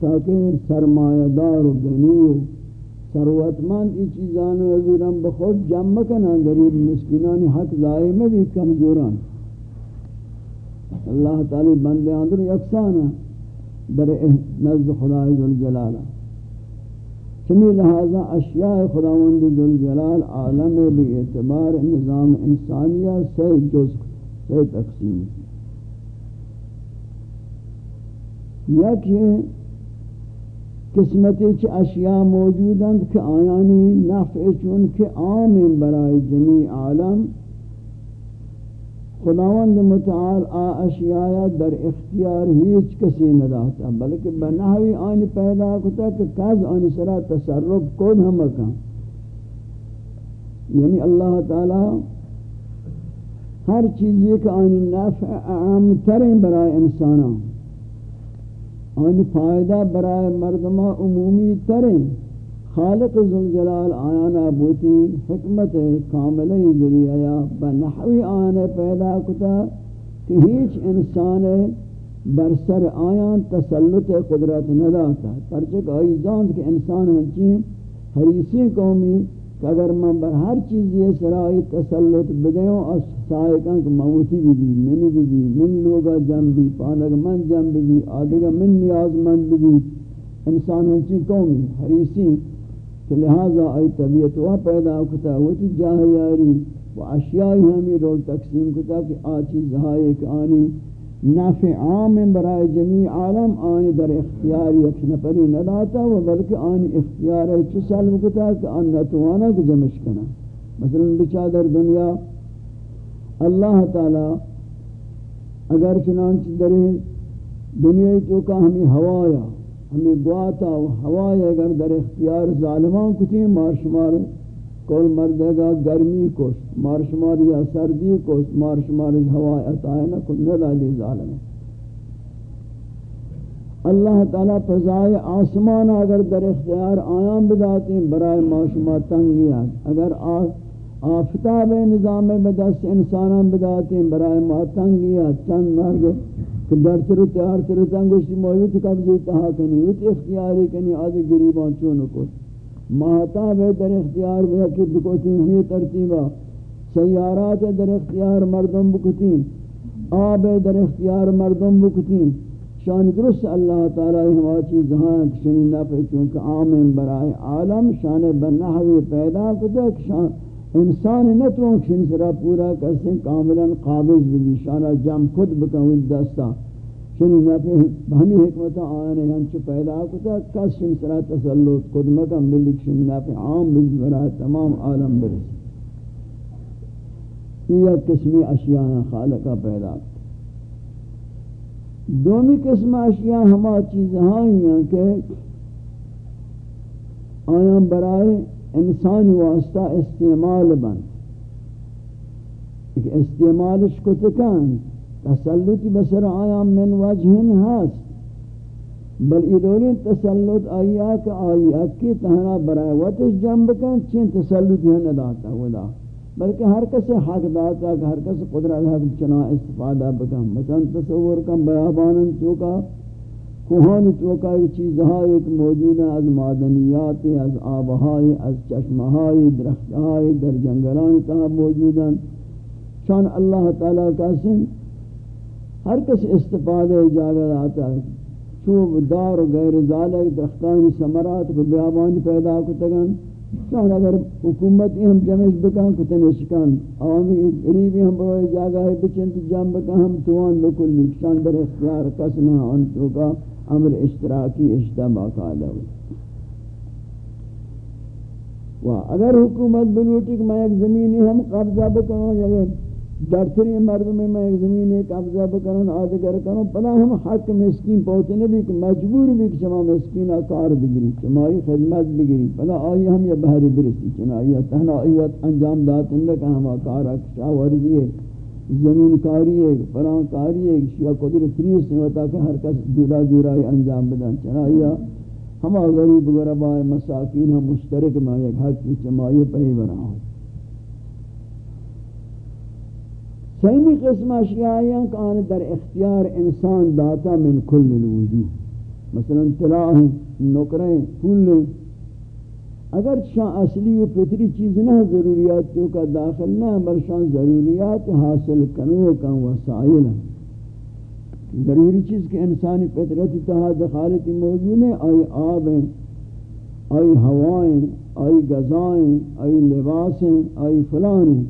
تاکہ سرمایہ دار و غنی و ثروتمند ای چیزان و وزیران بخود جمع کنن غریب مسکینان حق ضائع میں بھی کمزوران. اللہ تعالی بندے اندر یکسان در نزد خدا ذوالجلال. چمی لہذا اشیاء خداوند ذوالجلال عالم بھی اعتبار نظام انسانیہ سے جز سے تقسیم. یک قسمتی چ اشیاء موجودند کہ آیانی نفع چون کہ عام برای جمیع عالم. خداوند متعال آ اشیاء در اختیار ہیچ کسی نہ داتا بلکہ بناوی آن پیدا کتا کہ کز آن سرا تصرف کود ہم کن. یعنی اللہ تعالی ہر چیز یہ کہ آن نفع عام ترین برای انسانوں آن فائدہ برای مردمہ عمومی ترین خالق ذوالجلال آیانا بوتی حکمت کامل ذریعہ بنحوی آیانا پیدا کتا کہ ہیچ انسان برسر آیان تسلط قدرت نداتا۔ پرچک آئی زاند کہ انسان ہنچین حریسی قومی کہ اگر من بر ہر چیز یہ سرائی تسلط بدیوں اس سائقان کہ موتی بھی بھی من بھی بھی من لوگا جم بھی پانک من جم بھی بھی آدھگا من نیاز مند بھی بھی انسان ہنچین قومی حریسی کہ لہذا آئی طبیعت وہ پیدا کتا ہوتی جاہ یاری و اشیائی ہمیں رول تقسیم کتا کہ آچی زہائی کہ آنی۔ نافع عام برای جمیع عالم، آنی در اختیار یک نفری نداتا و بلکہ آنی اختیار چو سلم کتا کہ آن نتوانا کہ جمش کنا۔ مثلا بچا در دنیا اللہ تعالی اگر چنانچہ در دنیا تو کا ہمیں ہوایا ہمیں گواتا و ہوای اگر در اختیار ظالمان کتی مارشمار کول مردے گا، گرمی کوش مارشمار یا سردی کوش مارشمار ہوای عطائے نہ کن ندالی ظالم اللہ تعالی فضائے آسمان اگر در اختیار آیام بداتے ہیں، برائے معاشمہ تنگیات اگر آفتاب نظام بدست انسانان بداتے ہیں برائے ما تنگیات چند مرد کہ در تر تیار تر تنگوشتی مویت قبضی تہا کنی ویت اختیاری کنی آدھ گریبان چونو کو مہتاب در اختیار بیکی بکوتی ہمی ترتیبا. سیارات در اختیار مردم بکتی آب در اختیار مردم بکتی شان درست اللہ تعالی ہما چیز ہاں کشنی نفع چونکہ عام برائے عالم، شان بنحوی پیدا کتا شان انسان نتوان کشن سرا پورا کسیں کاملا قابض بھی شانا جم خود بکن دستا. شنی نفع ہمی حکمتا آنے ہنچو پیدا کتا کس شن سرا تسلط خود مکن بلک شن نفع عام برا تمام عالم برس. یہ قسمی اشیاء خالقہ پیدا کتا. دومی قسم اشیاء ہما چیز ہیں کہ آیاں برائے انسان واسطہ استعمال بن. ایک استعمالش کو تکن تسلط بسر آیا من وجہن ہست بل ادولین تسلط آیا کہ آیا کی تہنا برای وقتش جنب کن چین تسلط یہ نداتا ودا. بلکہ ہر کس حق داتا کہ ہر کس قدرت حق چنا استفادہ بکن. مثلا تصور کن، بیابانن چوکا. کوہان توکا ایک چیز ایک موجود از معدنیات، از آبہائی، از چشمہائی، درختہائی، در جنگلان تہا موجود ہیں۔ شان اللہ تعالیٰ کا سن، ہر کس استفادہ اجازت آتا ہے۔ چوب دار و غیر ذالک درختانی سمرات کو بیابانی پیدا کتگن شان اگر حکومتی ہم جمعش بکن کتنش کن عوامی غریبی ہم بروئی جاگہ ہے بچنت جمع بکن، ہم توان بکلی شان در اختیار کسنا ان توکا امر اشتراکی اجتماع قاعدہ و اگر حکومت بلوٹی کہ میں ایک زمینی ہم قبضہ بکنوں یا درتری مردم میں میں ایک زمینی قبضہ بکنوں آدھگر کنوں پدا ہم حق مسکین پہنچے نبی کہ مجبور بھی کہ شما مسکینہ کار بگری شمائی خدمت بگری پدا آئی ہم یا بہری برسی چنائی تہنا آئیوت انجام داتن لکا ہما کارا کشاورزی ہے زمین کاری ہے فران کاری ہے شیعہ قدرت نیست ہوتا کہ ہر کس جدا جدا انجام بدن. چنایا ہما غریب غرباء مساکین ہم مشترک میں ایک حق کی چمائی پہی بنا ہوں سیمی قسم اشیائیاں کہ در اختیار انسان داتا من کل الوجود مثلا طلاع ہیں نکریں پھولیں اگر شان اصلی و فطری چیز نہ ضروریات تو کا داخل نہ، بل شان ضروریات حاصل کنو کا وسائل ضروری چیز کہ انسانی فطرت تہا دخالت موجود ہے، آئی آب ہیں، آئی ہوائیں آئی غذائیں آئی لباسیں آئی فلان ہیں۔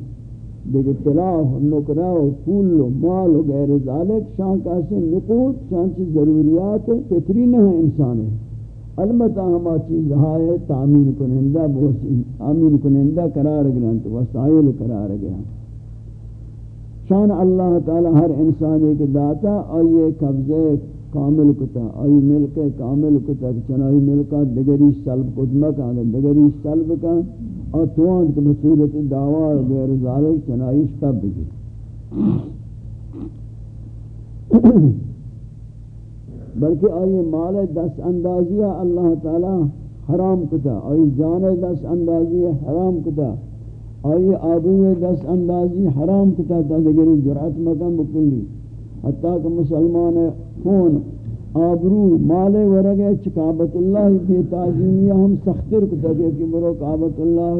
دیکھ طلاع نکرہ پھول و مال و غیر ذالک، شان کا سے نقود، شان چیز ضروریات فطری نہ ہے انسان ہے البتہ ہما چیز ہے تعمیر کنندہ بہت تعمیر کنندہ قرار گرانت وسائل قرار گیا شان اللہ تعالی ہر انسان ایک داتا اور یہ قبضے کامل کتا، آئی ملک کامل کتا، چنائی ملکا دگری سلب کتمک آگا دگری سلب کا اور توان کے بصورت دعوی غیر ذالک چنائی شکب بگی۔ بلکہ آئی مال دس اندازیہ اللہ تعالی حرام کتا، آئی جان دس اندازیہ حرام کتا، آئی آبو دس اندازی حرام کتا تا دگری جرعت مکم بکلی حتیٰ کہ مسلمان خون، آبرو، مال ورگے چکابت اللہ بھی تعظیمیہ ہم سختر کتا، کہ برو کعبت اللہ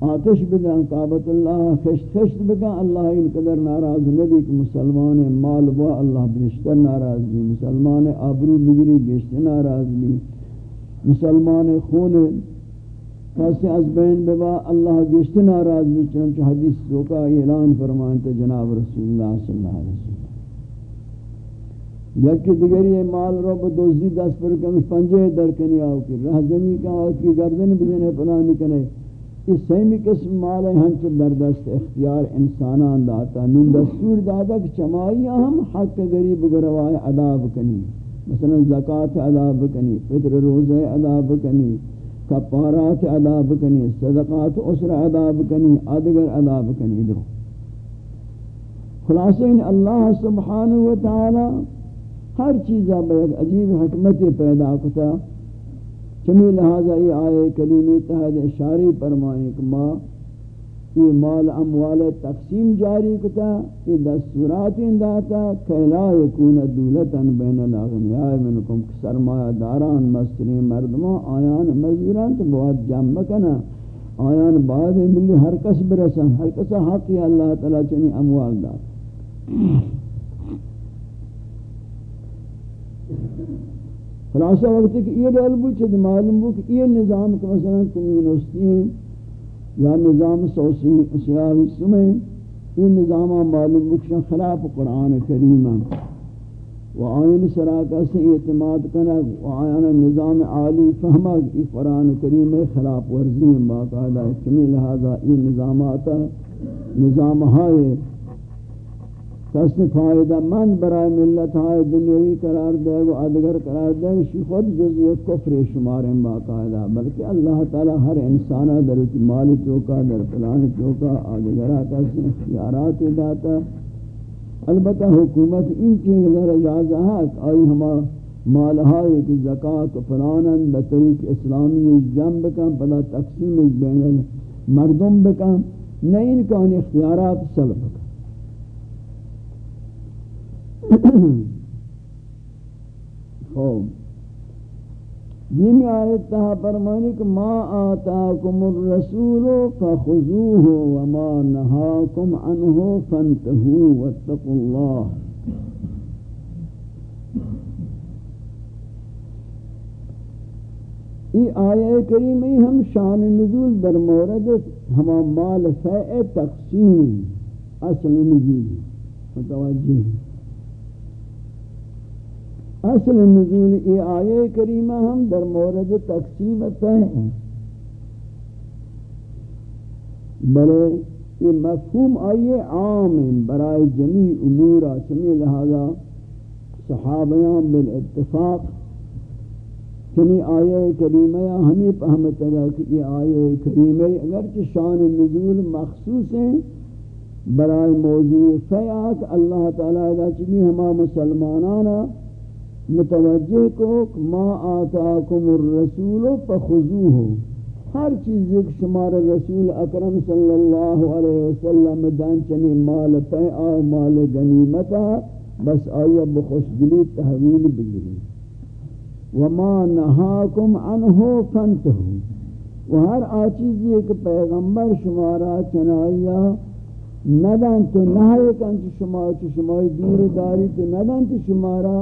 آتش بدن کعبت اللہ، خشت خشت بکن اللہ ان قدر ناراض نبی کہ مسلمان مال با اللہ بیشتر ناراض بھی، مسلمان آبرو بگری بیشتر ناراض بھی، مسلمان خون کسی از بین ببا اللہ گشت ناراض بھی، چنانچہ حدیث روکا اعلان فرمانتا جناب رسول اللہ صلی اللہ علیہ وسلم۔ یکی دیگری یہ مال رو بدوزی دست پر کمش پنجے در کنی آو کی، رہ زمین کا آو کی، گردن بجنے پلانی کنے اس سیمی قسم مال ہے ہنچ دردست اختیار انسانان داتا نون دستور دادا کہ چمائی ہم حق غریب گروائے عذاب کنی مثلا زکاة عذاب کنی فطر روزہ عذاب کنی کپارات عذاب کنی صدقات اسر عذاب کنی ادگر عذاب کنی درو خلاصہ ان اللہ سبحانہ وتعالی ہر چیزا بے ایک عجیب حکمت پیدا کتا۔ چمی لہذا یہ آئے کلیمی تحد اشاری فرمائیں کہ ما یہ مال اموال تقسیم جاری کتا، یہ دستورات انداتا کہ لا یکون دولتا بین الاغنیاء منکم سرمایہ داران، مستری مردمان، آیان مزوران تو بہت جمع کنا آیان بعد ملی ہر کس برسن، ہر کس حقی اللہ تعالی چنی اموال دار. خلاصہ وقت کہ یہ ڈال بو چھت معلوم بو کہ یہ نظام کہ مثلا کمیونسٹی ہیں یا نظام سوسی سیاسی یہ نظام معلوم بو کہ خلاف قرآن کریم و آئین سراکہ سے اعتماد کنا و آئین نظام عالی فہمہ کہ قرآن کریم خلاف ورزی میں باقاعدہ ہے۔ لہذا یہ نظامات نظام ہائے کس فائدہ مند برای ملت ہائے دنیاوی قرار دے گو ادگر قرار دے گو شی خود جزی کفر شمار باقاعدہ بلکہ اللہ تعالی ہر انسانہ در مال چوکا در پلان چوکا ادگرہ کس اختیارات داتا البتہ حکومت ان کی نظر اجازہ ہے آئی ہما مال ہائے کی زکاة پلانن بطریق اسلامی جنب کن پدا تقسیم بین مردم بکن نہیں ان کا ان اختیارات سلب کن خوب. دینی آیت تہا فرمانی کہ ما آتاکم الرسول فخذوه وما نهاکم عنه فانتهوا واتقوا الله یہ آیہ کریمی ہم شان نزول در مورد ہما مال فیع تقسیم اصل نزول متوجہ ہیں. اصل نزول ای آیے کریمہ ہم در مورد تقسیم ہیں بلے یہ مفہوم آئیے عام برائے جمیع امورا چمی لہذا صحابیان بالاتفاق. یعنی چنی آیے کریمہ ہمیں پہمت گا کہ یہ آیے کریمہ اگرچہ شان نزول مخصوص ہیں برائے موضوع فیاق اللہ تعالیٰ دا چمی ہما مسلمانانا متوجہ کو ما آتاکم الرسول فخذوه. ہر چیز ایک شمار رسول اکرم صلی اللہ علیہ وسلم دان چنی مال پہ آو مال غنیمتا بس آیا بخوش دلی تحویل بگری وما نہاکم عنہ فانتہو. و ہر آچیز ایک پیغمبر شمارا چنائیا ندان تو نہائے کن شما شمائی دور داری تو ندان تو شمارا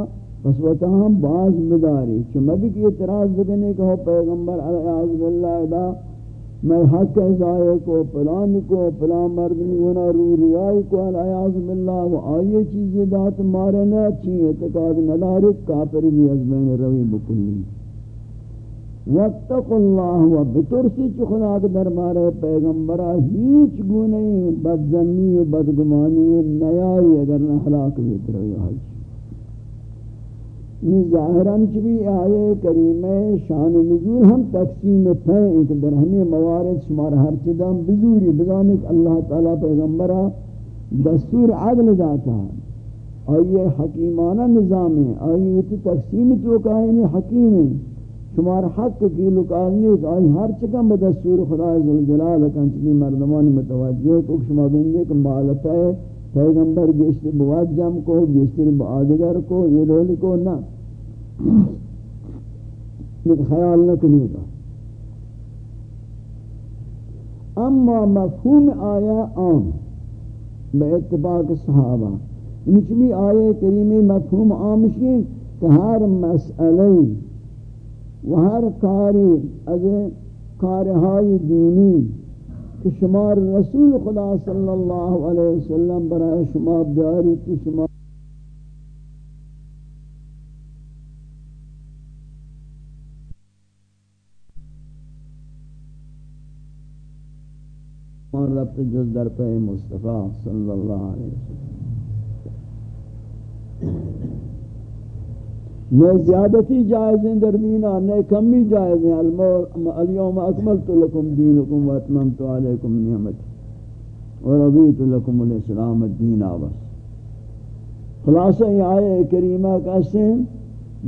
پس وقتا ہم باز بداری چمبی کی اعتراض بکنے کہ پیغمبر علیہ باللہ دا میں حق ازائے کو، پلان کو، پلان مردمی گنا رو ریائی کو علیہ باللہ و آئیے چیزیں دات مارے نہ اچھی اعتقاد نداری کافر بھی ازمین روی بکلی واتق اللہ و بترسی چی خدا کے دربار پیغمبرہ ہیچ گونئی بدزنی و بدگمانی نیائی اگر نہ حلاک بیت رہی حج۔ یہ ظاہراً چبی آئے کریم شان نزول ہم تقسیم پھیں کہ در ہمیں موارد شمار ہر چدام بزوری بزانے کہ اللہ تعالیٰ پیغمبرہ دستور عدل جاتا آئیے حکیمانہ نظام ہے، آئیے تقسیم تو کہانی یعنی حکیم ہے۔ شمار حق کی لکالنی آئی ہر چکم بدستور خدا عزوجلال کن چکی مردمان متوجہ کو شما بندے کہ مالتا ہے۔ پیغمبر گیشتر بواد جم کو گیشتر بآدگر کو، یہ رولی کو نہ۔ خیال نہ کنی گا۔ اما مفہوم آیا عام بے اتباق صحابہ۔ یعنی انچمی آئے کریمی مفہوم عام کہ ہر مسئلہ و ہر کاری از کارهای دینی کہ شمار رسول خدا صلی اللہ علیہ وسلم برای شما بیاری کہ شما ربط جز در پہ مصطفیٰ صلی اللہ علیہ وسلم. نہ زیادتی جائز ہیں در دینا نہ کمی جائز ہیں اليوم اکملت لکم دینکم و اتممت علیکم نعمت و رضیت لکم الاسلام الدین آبس خلاصہ یہ آئے کریمہ کہتے ہیں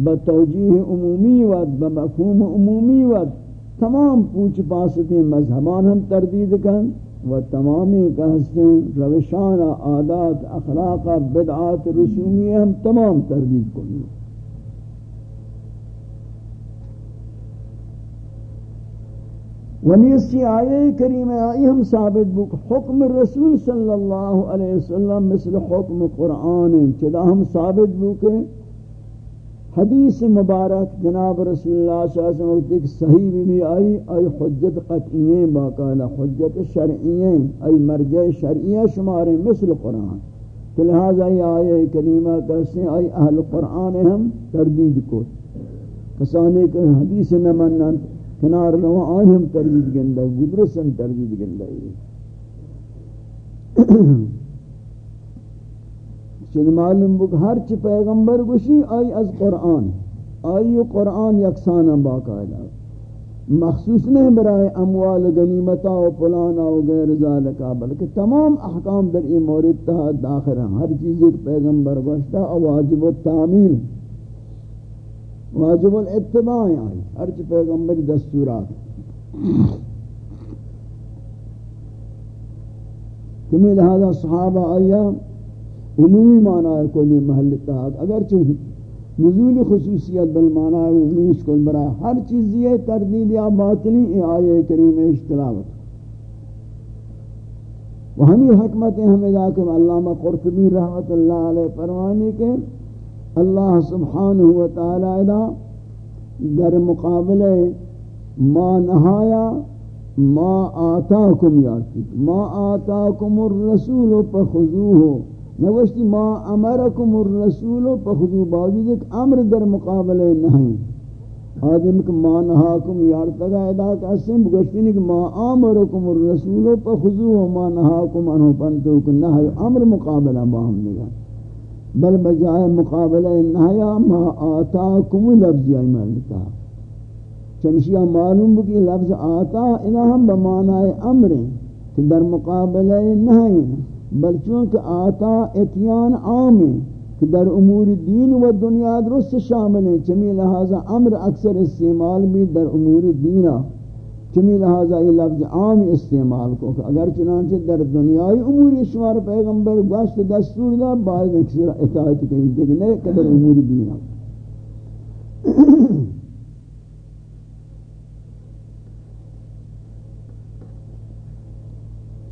بتوجیح عمومی ود بمفہوم عمومی ود تمام پوچھ پاستے مذہبان ہم تردید کن و تمامی کہتے ہیں روشان عادات اخلاق بدعات رسومی ہم تمام تردید کنی ونیسی آیے کریم آئی ہم ثابت بک حکم رسول صلی اللہ علیہ وسلم مثل حکم قرآن چدا ہم ثابت بک حدیث مبارک جناب رسول اللہ صلی اللہ علیہ وسلم، ایک صحیح بھی آئی آئی حجت قطعییں باقاعدہ، حجت شرعییں آئی مرجع شرعیہ شماریں مثل قرآن۔ تو لہذا یہ آئے کریمہ کہتے ہیں آئی اہل قرآن ہم، تردید کو۔ کسانے کے حدیث نہ کنار لو آن ہم تردید گندہ گدرسن تردید گندہ چون معلوم بک ہر چی پیغمبر گوشی آئی از قرآن۔ آئی قرآن یکسانا باقاعدہ۔ مخصوص نہیں برائے اموال غنیمتا و پلانا و غیر ذالکا، بلکہ تمام احکام در این مورد تحت داخل ہیں۔ ہر چیز ایک پیغمبر گوشتا واجب و التعمیل واجب الاتباع آئی یعنی ہر چی پیغمبر دستورات تمہیں لہذا صحابہ آیا، عمومی معنی ہے کوئی محل اتحاد. اگرچہ نزول خصوصیت بالمعنی ہے عمومی اس کو برای ہر چیز یہ تردید یا باطلی ای آیے کریم اشتلاوت و ہمیں حکمت ہمیں ذاکر علامہ قرطبی رحمت اللہ علیہ فرمانی کے اللہ سبحانہ و تعالی دا در مقابل ما نہایا، ما آتاکم یارتی ما آتاکم الرسول فخذوه۔ نوشتی ما امرکم الرسول فخذوه۔ باوجود ایک امر در مقابل نہیں۔ آدم کہ ما نہاکم یارتگا ادا کاسم بگشتی نہیں کہ ما آمرکم الرسول فخذوه۔ ما نہاکم انہو پنتو کہ نہ امر مقابلہ باہم نگاہ بل بجائے مقابلہ نہیا ما آتاکم لفظ یا ملتا چنشیا معلوم بکی لفظ آتا انہا ہم بمعنی امر کہ در مقابلہ نہیں بل چونکہ آتا اتیان عام کہ در امور دین و دنیا درست شامل ہیں چمی لہذا امر اکثر استعمال بھی در امور دینہ چمی لہذا یہ لفظ عام استعمال کو کہ اگر چنانچہ در دنیای امور شمار پیغمبر گوشت دستور دا، باید اکثر اطاعت کریں کہ نہیں قدر امور دینا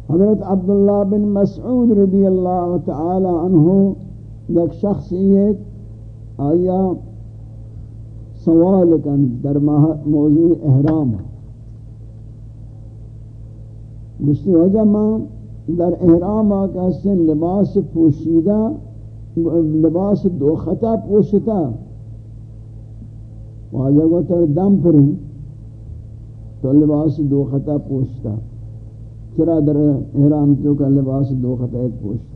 حضرت عبداللہ بن مسعود رضی اللہ تعالی عنہ ایک شخصیت آیا سوال کن در موضوع احرام۔ ہے گشتی وجہ ماں در احرام آکا سن لباس پوشیدہ، لباس دو خطا پوشتا واجہ کو تر دم پریں تو لباس دو خطا پوچھتا چرا در احرام تو کا لباس دو خطا پوچھتا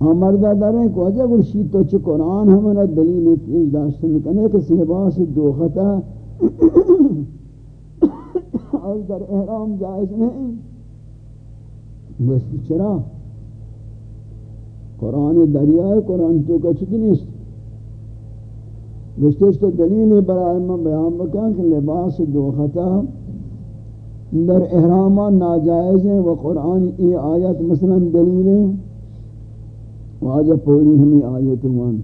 ہاں مردہ در ہیں کو اجا گرشی تو چھ قرآن ہمارا دلیل پیش داشتن کنے کہ لباس دو خطا اور در احرام جائز نہیں۔ بس چرا؟ قرآن دریائے قرآن تو کا چھتی نیست۔ گشتش تو دلیل برای من بیان بکن کہ لباس دو خطا در احرامہ ناجائز ہیں۔ و قرآن ای آیت مثلا دلیل ہیں۔ واجہ پوری ہمیں آیت وان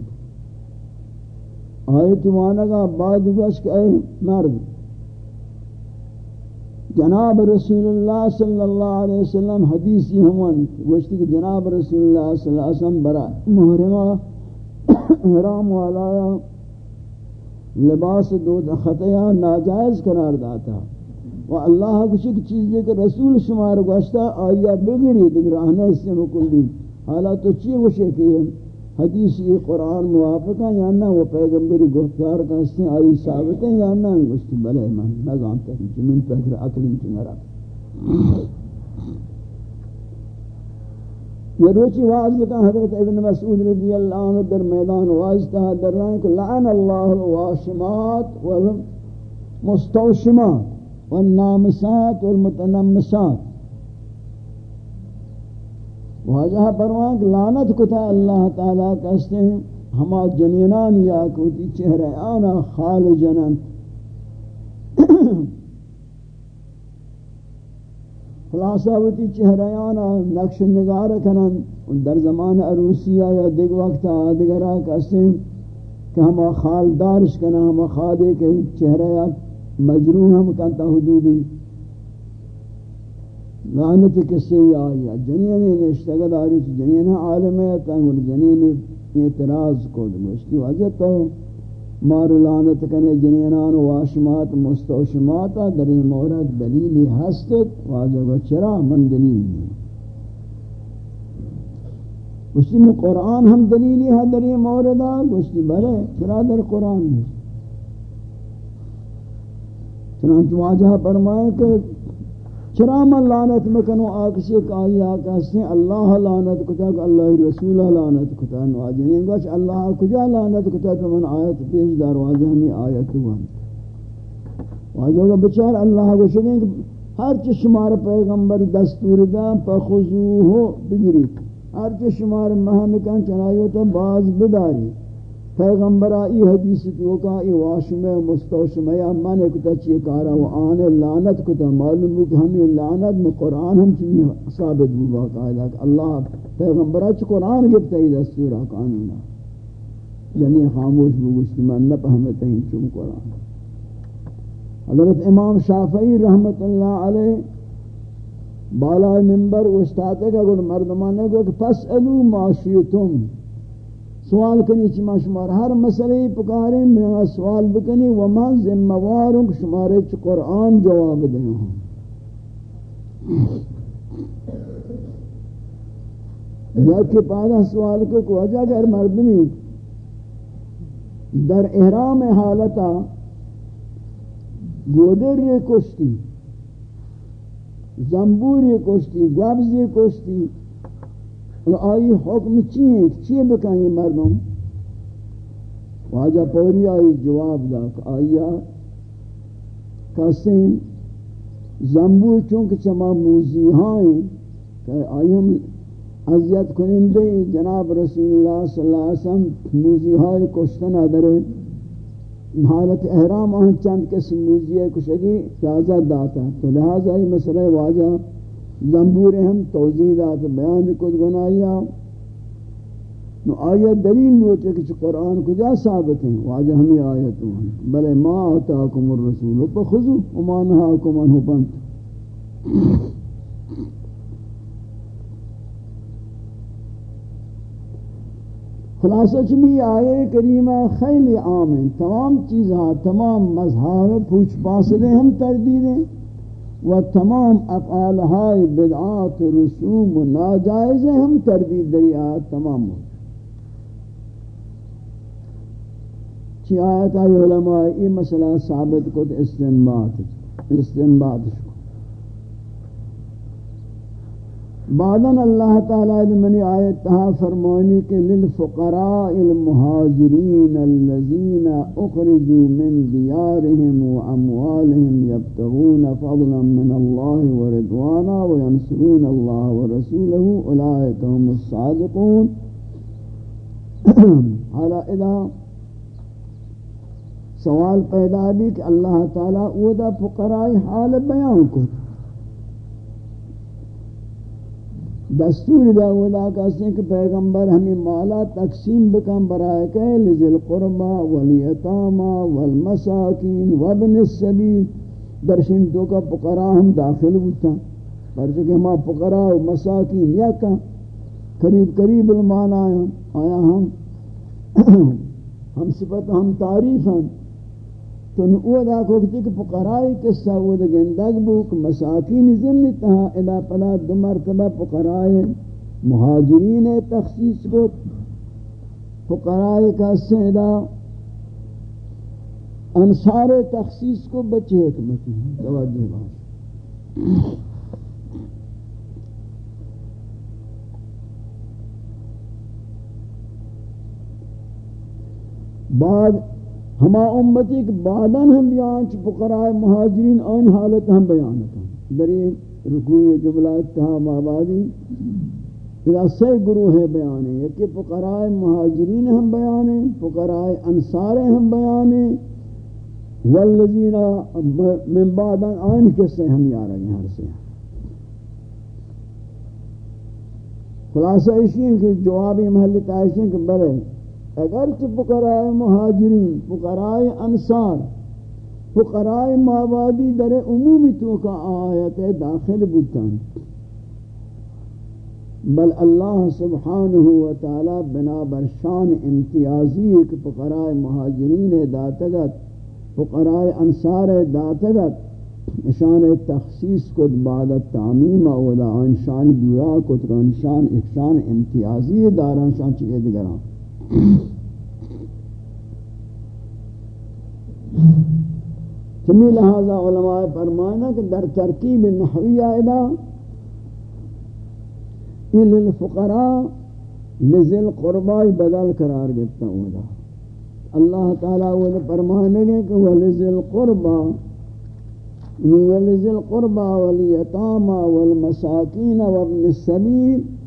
آیت وانا کا بعد گوش کہ اے مرد جناب رسول اللہ صلی اللہ علیہ وسلم حدیثی ہمان گوشتی کہ جناب رسول اللہ صلی اللہ علیہ وسلم برا محرمہ حرام والا لباس دو خطیہ ناجائز قرار داتا و اللہ کچھ چیز دے کہ رسول شمار گوشتا آیا بگری دیگر آنے اس سے مکل دی حالا تو چی وشے کہ حدیث یہ قرآن موافق ہے یا نہ، وہ پیغمبری گفتار کا اس نے آئی ثابت ہے یا نہ، گوشتی بلے من نظامتا ہے زمین پہ عقلی چنگرہ یہ روچی واضح بتا حضرت ابن مسعود رضی اللہ عنہ در میدان واضح تھا در رہا کہ لعن اللہ الواشمات والمستوشمات والنامسات والمتنمسات واجہ پروان کہ لعنت کتا اللہ تعالیٰ کہتے ہیں، ہما جنینان یا کوتی چہرے آنا خال جنن خلاصہ ہوتی چہریانا نقش نگار کنن۔ در زمان عروسیہ یا دیکھ وقت آدگرہ کسیں کہ ہم خال دارش کنا ہم خادے کے چہرہ مجروح ہم کنتا حدودی۔ لعنت کسی آئی ہے جنینی نشتگد آئی جنین عالمیتا جنین اعتراض کو دمشتی وجہ تو مار لعنت کنے جنینان واشمات مستوشمات در این مورد دلیلی هستت واجب چرا؟ من دلیل نہیں گوشتی میں قرآن ہم دلیلی ہے در این مورد گوشتی بلے چرا در قرآن نہیں چنانچہ واجہ فرمائے کہ چرا من لعنت مکنو، آکسی کہ آئی آکسی اللہ لعنت کتا کہ اللہ رسول لعنت کتا نواجنین گوش اللہ کجا لعنت کتا کہ من آیت پیش دار واجہ ہمیں آیت ہوا۔ واجہ کا بچار اللہ کو شکیں کہ ہر چی شمار پیغمبر دستور دا پخضوہو بگری۔ ہر چی شمار مہنکن چنائیو تا، باز بداری۔ پیغمبر ای حدیث تو کا ای واشمہ مستوشمہ یا من کتا چی کارا و آن لعنت کتا، معلوم ہو کہ ہمیں لعنت میں قرآن ہم چی ثابت ہو باقاعدہ کہ اللہ پیغمبر چی قرآن گفتا ہی دستورہ قانونا یعنی خاموش بگوشتی من نہ پہمتا ہی چون قرآن۔ حضرت امام شافعی رحمت اللہ علیہ بالا منبر استاد کا گل مردمانے کو کہ پس الو معاشیتم سوال کنی چی ما شمار ہر مسئلے پکارے، میں سوال بکنی وما ذمہ واروں شمارے چ قرآن جواب دیں ہوں یا کہ پادا سوال کو کو وجہ گر مردمی در احرام حالتا گودر یہ کشتی، زنبور یہ کشتی گوبز یہ کشتی آئی حکم چیئے چیئے بکائیں مردم واجہ پوری آئی جواب دا کہ آیا کسیم زنبور چونکہ چما موزی ہائیں کہ آئی ہم عذیت کنندے جناب رسول اللہ صلی اللہ علیہ وسلم موزی ہائیں کشتن ادرے حالت احرام آن چند کس موزی ہے کشگی اجازت داتا تو لہذا ہی مسئلہ واجہ زنبور ہم توضیحات بیان کو گنایا نو آیت دلیل نوچے کہ قرآن کجا ثابت ہیں؟ واجہ ہمیں آیت ہیں بلے ما آتاکم الرسول فخذو وما نهاکم عنہ پنت خلاصہ چمی آئے کریمہ خیلی عام ہیں۔ تمام چیزاں، تمام مذہب پوچھ پاسدیں ہم تردیدیں و تمام افعال های بدعات رسوم و ناجائز ہم تردید دریا تمام ہو چی آیت آئی علماء؟ ای مسئلہ ثابت کت استنبات استنبات بعدن اللہ تعالیٰ منی آیت تہا فرمانی کے للفقراء المہاجرین الذین اخرجوا من دیارهم واموالهم يبتغون فضلا من الله ورضوانا وينصرون الله ورسوله اولئك هم الصادقون حالا اذا سوال پیدا بھی کہ اللہ تعالیٰ وہ دا فقراء حال بیان کو دستور دا ودا کسی کہ پیغمبر ہمیں مالا تقسیم بکن برائے کہ لذل قربا والیتاما والمساکین وابن السبیل درشن تو کا پقراء ہم داخل ہوتا پر چکہ ہما پقراء و مساکین یا کا قریب قریب المانا آیا ہم ہم صفت ہم تعریف ہیں تو او دا کو کہ فقرائی کے سعود گندگ بوک مساکین ضمن تہا ادا پلا دو مرتبہ فقرائی مہاجرین تخصیص کو فقرائی کا سیدہ انصار تخصیص کو بچے حکمتی ہیں۔ توجہ بات۔ بعد ہما امتی کے بعدن ہم بیان چھ فقراء مہاجرین آن حالت ہم بیان کریں۔ در یہ رکوی جملہ اتحام آبادی اذا سے گروہ بیانے یکی فقراء مہاجرین ہم بیانے فقراء انصار ہم بیانے والذین من بعدن آن کس سے ہم یارا ہیں، ہر سے۔ خلاصہ اسی ہیں کہ جوابی محل تائشیں کہ بلے اگرچہ فقراء مہاجرین، فقراء انصار، فقراء مابادی در عمومی تو کا آیت داخل بودتان بل اللہ سبحانہ وتعالی بنا برشان امتیازی ایک فقراء مہاجرین داتگت، فقراء انصار داتگت. شان تخصیص کد بعد تعمیم و دا انشان دورا کد انشان اکشان امتیازی داران شان چکے دگران چمی لہذا علماء فرمانا کہ در ترکیب نحوی آئیدہ یہ للفقراء لذل قربائی بدل قرار گفتا ہوا اللہ تعالیٰ وہ فرمانے گے کہ وَلِذِل قُرْبَى وَلِذِل قُرْبَى وَلِيَتَامَى وَالْمَسَاكِينَ وَابْنِ السَّبِيلِ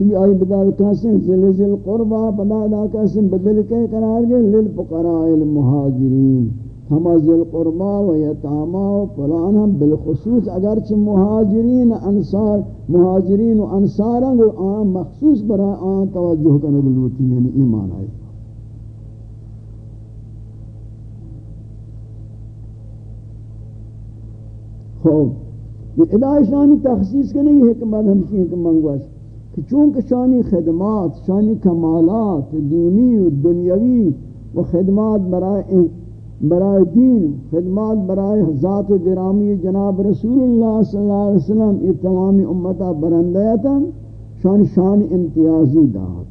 چمی آئی بدل کسن زلزل قربا پدا دا کسن بدل کے قرار گئے للفقراء المہاجرین۔ ہما ذل قربا و یتاما و فلان ہم بالخصوص اگرچہ مہاجرین انصار، مہاجرین و انصارا و آن مخصوص برای آن توجہ کرنے بلوتی یعنی ایمان آئی۔ خوب، یہ ادائشانی تخصیص کے نہیں حکمت ہمشی حکمت گوشت کہ چونکہ شانی خدمات، شانی کمالات دینی و دنیاوی و خدمات برائے برائے دین، خدمات برائے ذات گرامی جناب رسول اللہ صلی اللہ علیہ وسلم، یہ تمامی امتہ برندیتا شان شان امتیازی داد.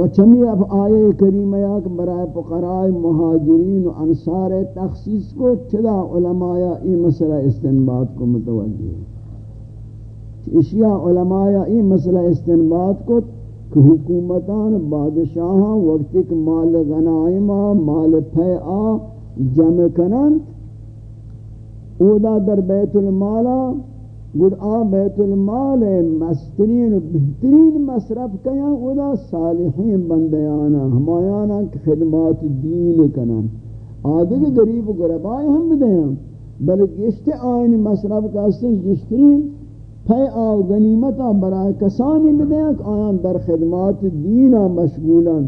و چمی اب آئے کریمہ یک برائے فقراء، مہاجرین و انصار تخصیص کو چدا علماء ای مسئلہ استنباد کو متوجہ اشیاء علماء ای مسئلہ استنباد کو کہ حکومتان، بادشاہاں، وقت ایک مال غنائمہ، مال پیعہ جمع کنند اودا در بیت المالا گود آ بیت المال مسترین و بہترین مصرف کیا اودا صالحین بندیانا، ہمایانا خدمات دین کنن۔ آدھے گریب و گربائی ہم بدیاں، بلکہ گشت آئین مصرف کا سن گشترین پی آو غنیمتا برای کسانی بدیاں کہ آیان در خدمات دینا مشغولن۔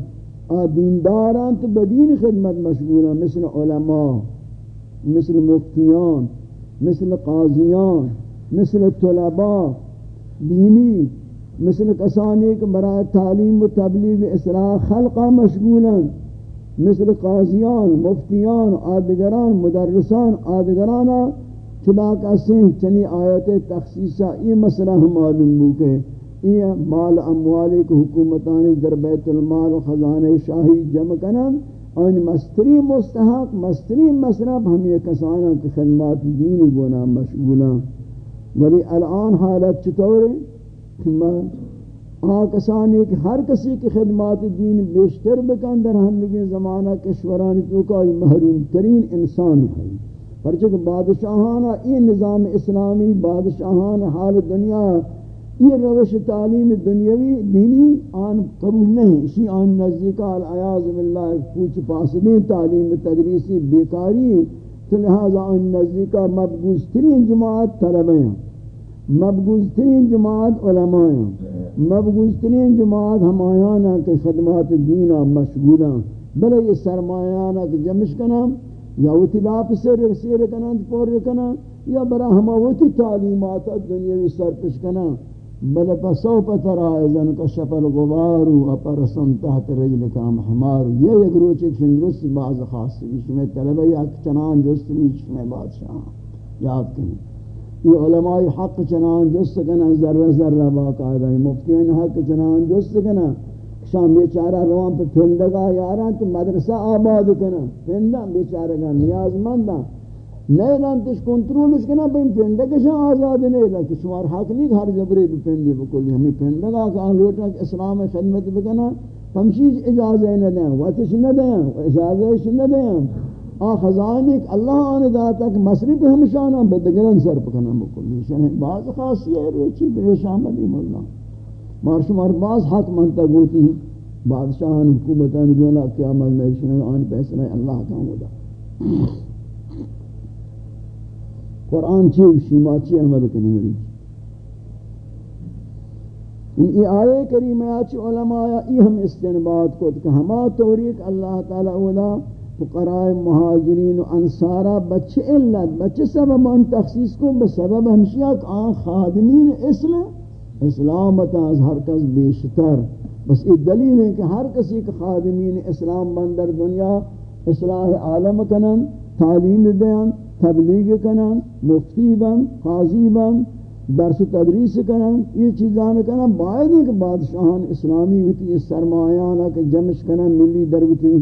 آ دینداران تو بدین خدمت مشغولن، مثل علماء، مثل مفتیان، مثل قاضیان۔ مثل طلباء، دینی، مثل کسانی کے برای تعلیم و تبلیغ اصلاح خلقہ مشغولا مثل قاضیان، مفتیان آدگران مدرسان آدگرانا چدا کسیں چنی آیت تخصیصہ یہ مسئلہ ہم معلوم ہو کہ یہ مال اموالی کو حکومتانی در بیت المال و خزانہ شاہی جمع کنن ان مستری مستحق، مستری مصرف، ہم یہ کسانا کی خدمات دینی گونا مشغولا ولی الان حالت چطور ہے آکسانی کہ ہر کسی کی خدمات دین بیشتر بکن در ہم لگے زمانہ کشورانی تو محروم ترین انسان ہے۔ پرچک بادشاہانہ یہ نظام اسلامی، بادشاہان حال دنیا، یہ روش تعلیم دنیاوی دینی آن قبول نہیں۔ اسی آن نزدیکا العیاض باللہ پوچھ پاسدین تعلیم تدریسی بیکاری لہذا آن نزدیکا مبگوز ترین جماعت طلبہ ہیں. ترین جماعت علماء ہیں. ترین جماعت ہمایانا کے خدمات دینا مشغولا بلے یہ سرمایانا کے جمش کنا یا اتلاف سے رسیر کنا پور کنا یا برا ہما وتی تعلیمات دنیاوی سرپش کنا بل پسو پتر آئزن کا شپل غبارو اپر تحت رجل کا محمارو یہ یک روچ ایک شنگرس بعض خاص اس میں طلبہ یک چنان جست نیچ میں بادشاہ، یاد کریں۔ یہ علماء حق چنان جست کنا ذرہ ذرہ باقاعدہ مفتیان حق چنان جست کنا شام بیچارہ روان پہ پھندگا یاران تو مدرسہ آباد کنا پھندہ بیچارہ گا نیاز مندہ نہیں لانتش کنٹرولش کنا بین پینڈا کشا آزاد نہیں لانتش شمار حق نہیں ہر جبری پینڈی بکلی ہمیں پینڈا کا کہاں لوٹنا کہ اسلام خدمت بکنا پمشیج اجازہ نہ دیں واتش نہ دیں اجازہ نہ دیں آ خزان ایک اللہ آنے داتا کہ مصرف ہمشانہ بدگرن سر پکنا بکلی شنہ بعض خاصی ہے روچی پریشان بدی مولا مار شمار بعض حق منتا گوتی بادشاہان حکومتان گونا قیامت میں شنہ آن پیسنے اللہ کا ہودا قرآن چی شیما چی عمل کنی ملی ان ای آیے کریم آچی علماء ای ہم استنباد کو کہ ہما توریق اللہ تعالی اولا فقراء مہاجرین و انصارا بچے علت، بچے سبب ان تخصیص کو بسبب ہمشیہ آن خادمین اسلام اسلامت از ہر کس بیشتر۔ بس یہ دلیل ہے کہ ہر کسی کے خادمین اسلام بندر دنیا اصلاح عالم کنن، تعلیم دیان تبلیغ کنن، مفتی بن، قاضی بن، درس تدریس کنن، یہ چیزان کنن، باید ہے کہ بادشاہان اسلامی ہوتی اس سرمایانا کہ جمش کنن، ملی در ہوتی،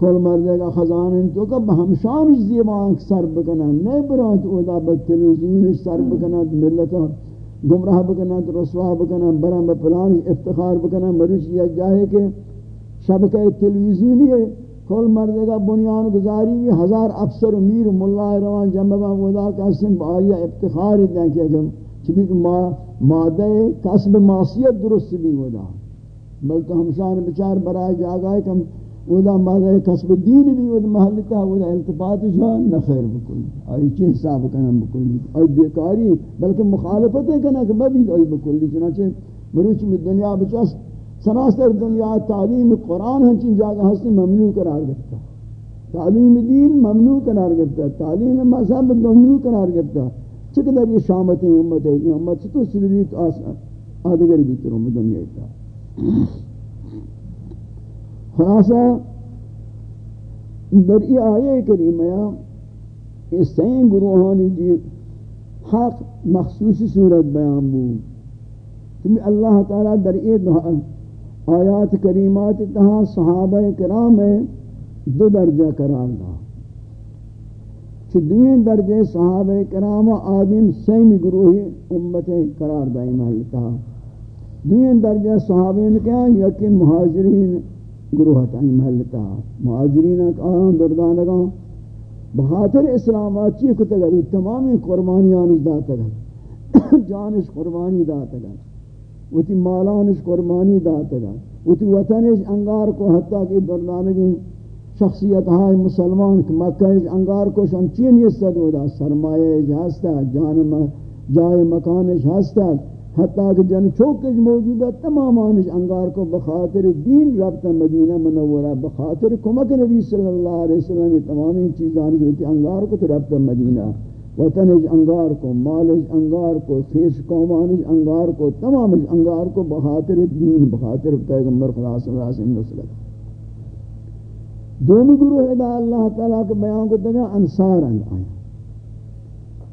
کل مردے کا خزان ان تو کہ ہمشان زیبان سر بکنن، نہیں برانت اودا بدتلیزیون سر بکنن ملتا گمراہ بکنن، رسوا بکنن بران بپلان افتخار بکنن مروش یا جاہے کہ شبکہ تلویزیونی ہے کل مردے کا بنیان گزاری بھی ہزار افسر امیر ملا روان جمع ودا کا سن بایا افتخار دیں کہ اگر چبی ما مادہ کسب معصیت درست بھی ودا۔ بلکہ ہم شان بچار برائے جاگا ہے کہ ودا مادہ کسب دین بھی ودا، محل تا ودا التفات جان نہ خیر بکل۔ ای چیز حساب کرنا بکل۔ ای بیکاری، بلکہ مخالفت ہے کہ نہ کہ بابی ای بکل۔ چنانچہ مروچ میں دنیا بچاس سراسر دنیا تعلیم قرآن ہنچین جاگہ ہستی ممنوع قرار گفتا تعلیم دین ممنوع قرار گفتا تعلیم مذہب ممنوع قرار گفتا چقدر یہ شامت امت ہے، یہ امت سے تو سلیت آدگر بھی تروں میں دنیا تا. خلاصہ، در ای آیے کریمہ اس سین گروہانی جی حق مخصوصی صورت بیان بود تم اللہ تعالی در ای آیات کریمات تہا صحابہ کرام دو درجہ قرار دا۔ چھ دوین درجہ صحابہ کرام آدم سیم گروہ امت قرار دا محل تہا دوین درجہ صحابہ نے کہا یکی مہاجرین گروہ تا محل تہا مہاجرین آن دردانگاں بخاطر اسلامات چی کتا گا تمامی قربانیان داتا گا جانش قربانی داتا گا۔ وتی مالانش قربانی داتا گا وتی وطنش انگار کو حتیٰ کہ دردانگی شخصیت ہائے مسلمان کہ مکہ انگار کو شان چین یہ صد ودا سرمایہ ہستا جان جائے مکانش ہستا حتیٰ کہ جن چوکش موجود ہے تمام آنش انگار کو بخاطر دین ربط مدینہ منورہ بخاطر کمک نبی صلی اللہ علیہ وسلم تمام چیزان جو انگار کو تو ربط مدینہ وطنش انگار کو، مالش انگار کو خیش قومانش انگار کو، تمامش انگار کو بخاطر دین، بخاطر پیغمبر خدا صلی اللہ علیہ وسلم نسلت دومی گروہ ادا اللہ تعالیٰ کے بیان کو دگا انصار آیا.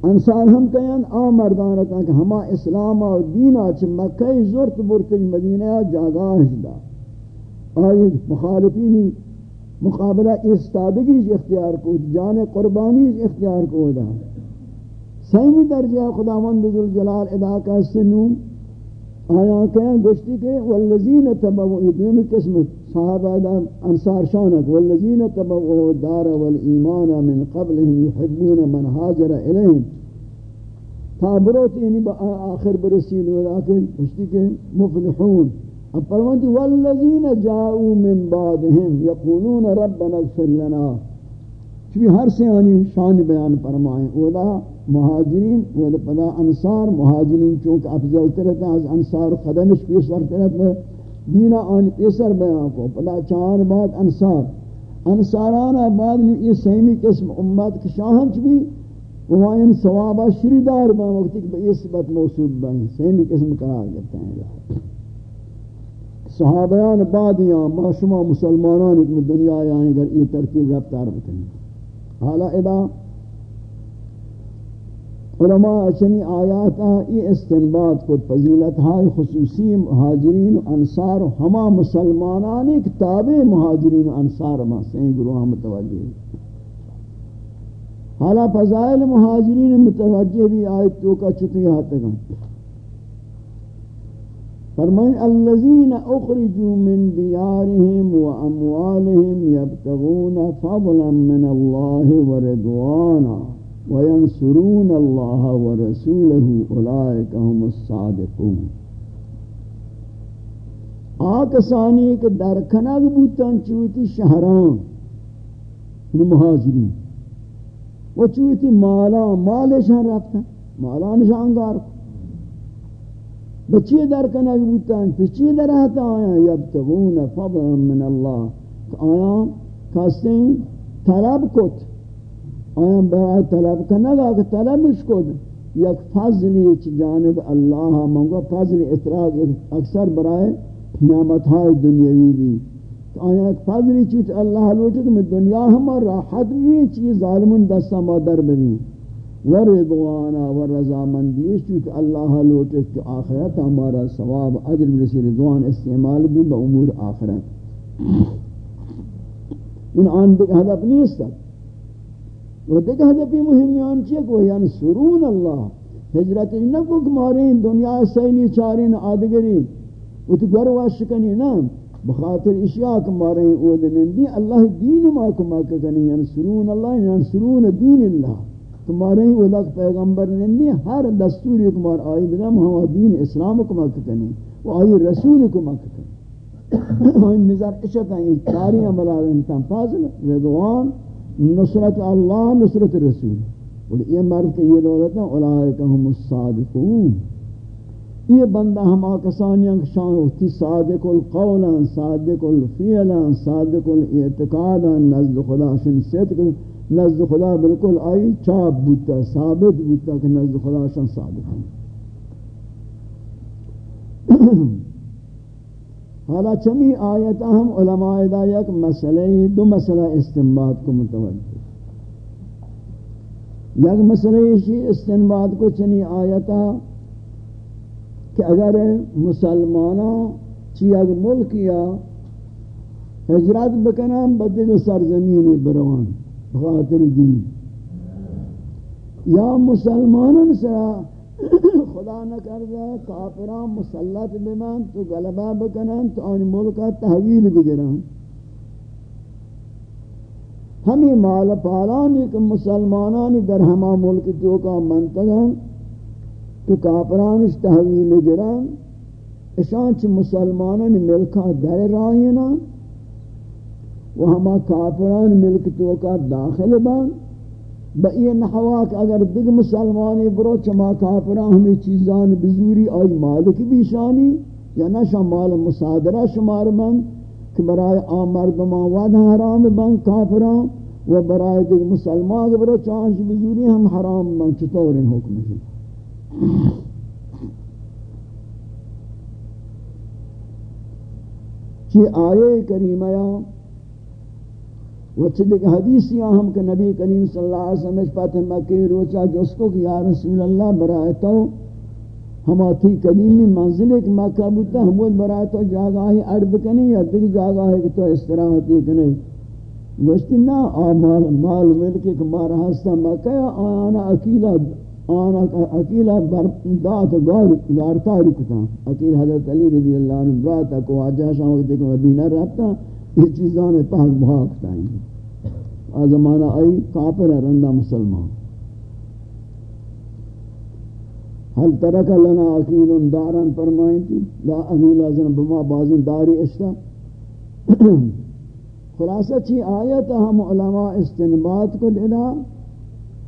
انصار ہم کہیں، آ مردان رکھا کہ ہما اسلام و دین آچ مکہ زورت برتج مدینہ جاگاہ دا. آئی مخالفینی مقابلہ استادگی اختیار کو، جان قربانی اختیار کو دا. سیمی درجہ خداوند ذوالجلال ادا کا سنوم آیا کہیں گوشتی کہ والذین تبعوا ادویم قسم صحابہ دا انصار شانک والذین تبعوا دار والایمان من قبلهم يحبون من هاجر الیہم. تابروت یعنی با آخر برسید ولیکن گوشتی کہ مفلحون. اب فرمانتی والذین جاؤوا من بعدهم یقولون ربنا اغفر لنا. چونکہ ہر سے آنی شان بیان فرمائیں، اولا مہاجرین و پدا انصار مہاجرین چونکہ افضل ترتا از انصار قدمش پیسر ترتا دینا آن پیسر بیان کو پدا چار بعد انصار. انصارانا بعد میں یہ سیمی قسم امت کے کشاہنچ بھی وہاں ثوابہ شریدار با وقت کہ یہ صفت موصول بائیں سیمی قسم قرار دیتا ہے صحابیان بعدیاں ما شما مسلمانان ایک دنیا آئیں اگر یہ ترتیب رفتار بکنی حالا ادا علماء اچنی آیاتا ای استنباد کو فضیلت ہائی خصوصی مہاجرین انصار ہما مسلمانان ایک تابع مہاجرین انصار ما سین گروہ متوجہ حالا فضائل مہاجرین متوجہ بھی آیت تو کا چتی ہاتھ فرمائیں الذين اخرجوا من ديارهم واموالهم يبتغون فضلا من الله ورضوانا وینصرون اللہ ورسولہ اولئک هم الصادقون۔ آکسانی کے درکنگ بوتن چوتی شہران ان مہاجرین۔ وہ چوتی مالا، مال شہر رفتا مالا نشانگار بچی درکنگ بوتن پچی در درہتا آیا، یبتغون فضلا من اللہ۔ آیا کسیں طلب کت۔ آیا برای طلب کنگا کہ طلبش کو یک فضلی چی جانب اللہ منگو فضل اطراق اکثر برای نعمت های دنیاوی بھی۔ آیا ایک فضلی چیز اللہ لوٹے کہ میں دنیا ہمار راحت بھی چیز ظالمون دستا ما در بھی۔ ورضوانا ورضامندیش چیز اللہ لوٹے کہ آخرت ہمارا ثواب عجر برسی رضوان استعمال بھی با امور آخرت۔ ان آن دیکھ حدف نہیں اس وہ دیکھ ہدفی مہمیان چیئے کہ وہ ینصرون یعنی اللہ ہجرت نکو کمارین دنیا سینی چارین آدگرین وہ تو گر واشکنی نا بخاطر اشیاء کمارین اودنین دی اللہ دین ما کما کنی. یعنی ینصرون اللہ ینصرون یعنی دین اللہ کمارین اودک پیغمبر نندی ہر دستوری کمار آئی بدم ہوا دین اسلام کما کنی. وہ آئی رسول کما کنی. ان نظر اشتا ہیں چاری عملات انتان فاضل رضوان نصرت اللہ، نصرت رسول. اور یہ مرد کہ یہ دولت ہیں اولئک هم الصادقون. یہ بندہ ہم آکسانیاں شان ہوتی، صادق القولا صادق الفعلا صادق الاعتقادا نزد خدا شن صدق، نزد خدا بالکل آئی چاپ بوتا، ثابت بوتا کہ نزد خدا شن صادق ہیں حالا چمی آیت ہم علماء دا یک مسئلہ دو مسئلہ استنباد کو متوجہ۔ یک مسئلہ یہ استنباد کو چنی آیتا کہ اگر مسلمانوں چی اگر ملک یا حجرات بکنام بدل سرزمین بروان، بخاطر دین۔ یا مسلمانوں سرا خدا نہ کر دے کافران مسلط بمان تو غلبہ بکنن، تو ان ملکہ تحویل بگرن ہمیں مال پالانی کہ مسلمانانی در ہما ملک تو کا منتگن تو کافرانش تحویل گرن اشان چھ مسلمانانی ملکہ در رائینا و ہما کافران ملک تو کا داخل بان بئی نحواک اگر دیگ مسلمانی برو چما کافران ہمیں چیزان بزوری آئی مالک بھی شانی یا نشا مال مصادرہ شمار من کہ برای آم مردمان وعد حرام بن کافران و برای دیگ مسلمان برو چانش بزوری ہم حرام بن چطور ہیں حکم ہے چی آیے کریمہ وہ چدک حدیثی ہم کہ نبی کریم صلی اللہ علیہ وسلم اس پاتھ مکی روچا جس کو کہ یا رسول اللہ برائے تو ہم قدیمی منزل ایک مکہ بودتا ہم وہ برائے تو جاگاہی عرب کنی یا دیکھ جاگاہی کہ تو استراحتی کنی گوشتی نا مال مال ملکی کہ مارا ہستا مکہ یا آنا اکیلا آنا اکیلا دات گار گارتا رکتا اکیل حضرت علی رضی اللہ عنہ براتا کو آجا شاہ وقت ایک مدینہ رہتا یہ چیزاں پاک بھاگتا ہیں آزمانہ آئی کافر ہے، رندہ مسلمان۔ حل ترک لنا عقیل داران فرمائیں تھی لا عقیل ازن بما بازن داری اشتا۔ خلاصہ چی آیت ہم علماء استنباد کو دینا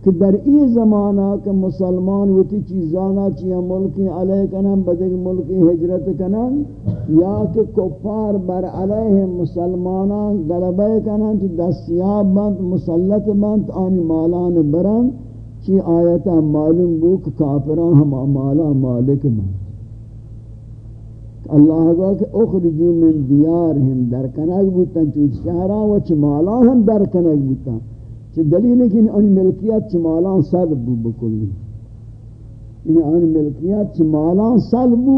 کہ در ای زمانہ کہ مسلمان وتی چیزانا چیا ملکی علیہ کنن بدگ ملکی ہجرت کنن، یا کہ کفار بر علیہ مسلمانان غلبہ کنن تو دستیاب بند، مسلط بند، آنی مالان برن، چی آیتا معلوم بو کہ کافران ہم مالا مالک بند. اللہ کہا کہ اخرجو من دیارہم، در کنگ بوتن چوت شہران وچ مالا ہم در کنگ بوتن چه دلیل ہے کہ ان ملکیت چه مالان سلب بو بکلی ان ان ملکیت چه مالان سلب بو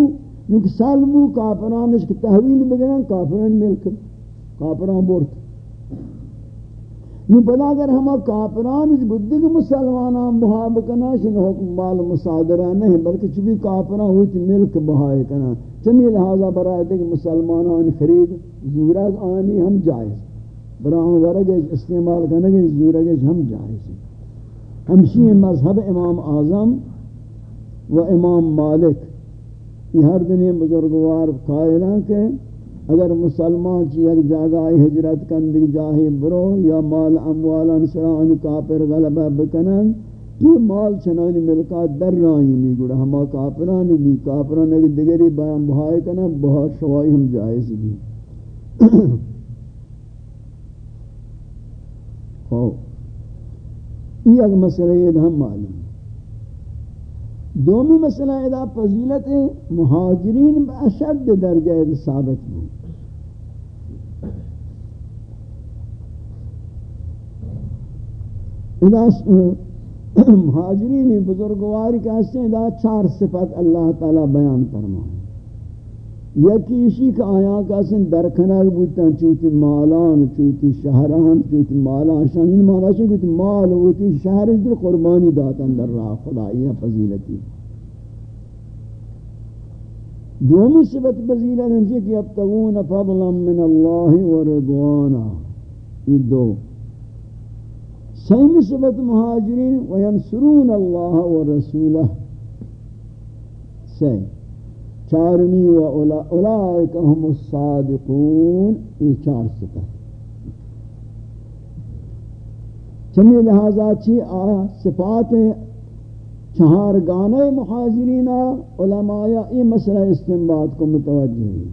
نوک سلب بو کافرانش کہ تحویل بگنن کافران ملک، کافران برد. نو بلا اگر ہما کافرانش بدی کہ مسلمانان بہا بکنا شن حکم مال مصادرہ نہیں بلکہ چبی کافران ہوئی ملک بہائے کنا چمی لہذا برای دیکھ مسلمانان خرید زورت آنی، ہم جائز. براہ ورگ استعمال کرنے کے زورگ ہم جائز ہیں ہمشی مذہب امام اعظم و امام مالک. یہ ہر دنیا بزرگوار قائلان کہ اگر مسلمان چی ایک جاگہ ہجرت کندگ جاہی برو یا مال اموالان سران کافر غلبہ بکنن یہ مال چنانی ملکات در رہی نہیں گوڑا ہما کافرانی بھی کافرانی، دیگری بیان بہائی کنا بہت شوائی ہم جائز بھی یہ ایک مسئلہ یہ ہم معلوم دومی مسئلہ ادا فضیلت مہاجرین اشد درجہ ثابت ہو مہاجرین بزرگواری کا حصے ادا چار صفت اللہ تعالی بیان فرمائے یکی اسی کا آیا کا سن درکنگ بودتا چوتی مالان چوتی شہران چوتی مالان شان، این مانا چون کہتی مال ہوتی شہر در قربانی داتا در راہ خدایی فضیلتی. دومی صفت فضیلت ہمشہ کہ ابتغون فضلا من اللہ و رضوانا. یہ دو. سیمی صفت مہاجرین وینصرون اللہ و رسولہ سیم چارمی و اولائک هم الصادقون، یہ چار صفت چمی لہذا چی؟ آ صفات چہار گانے مہاجرین علماء یہ مسئلہ استنباد کو متوجہ ہے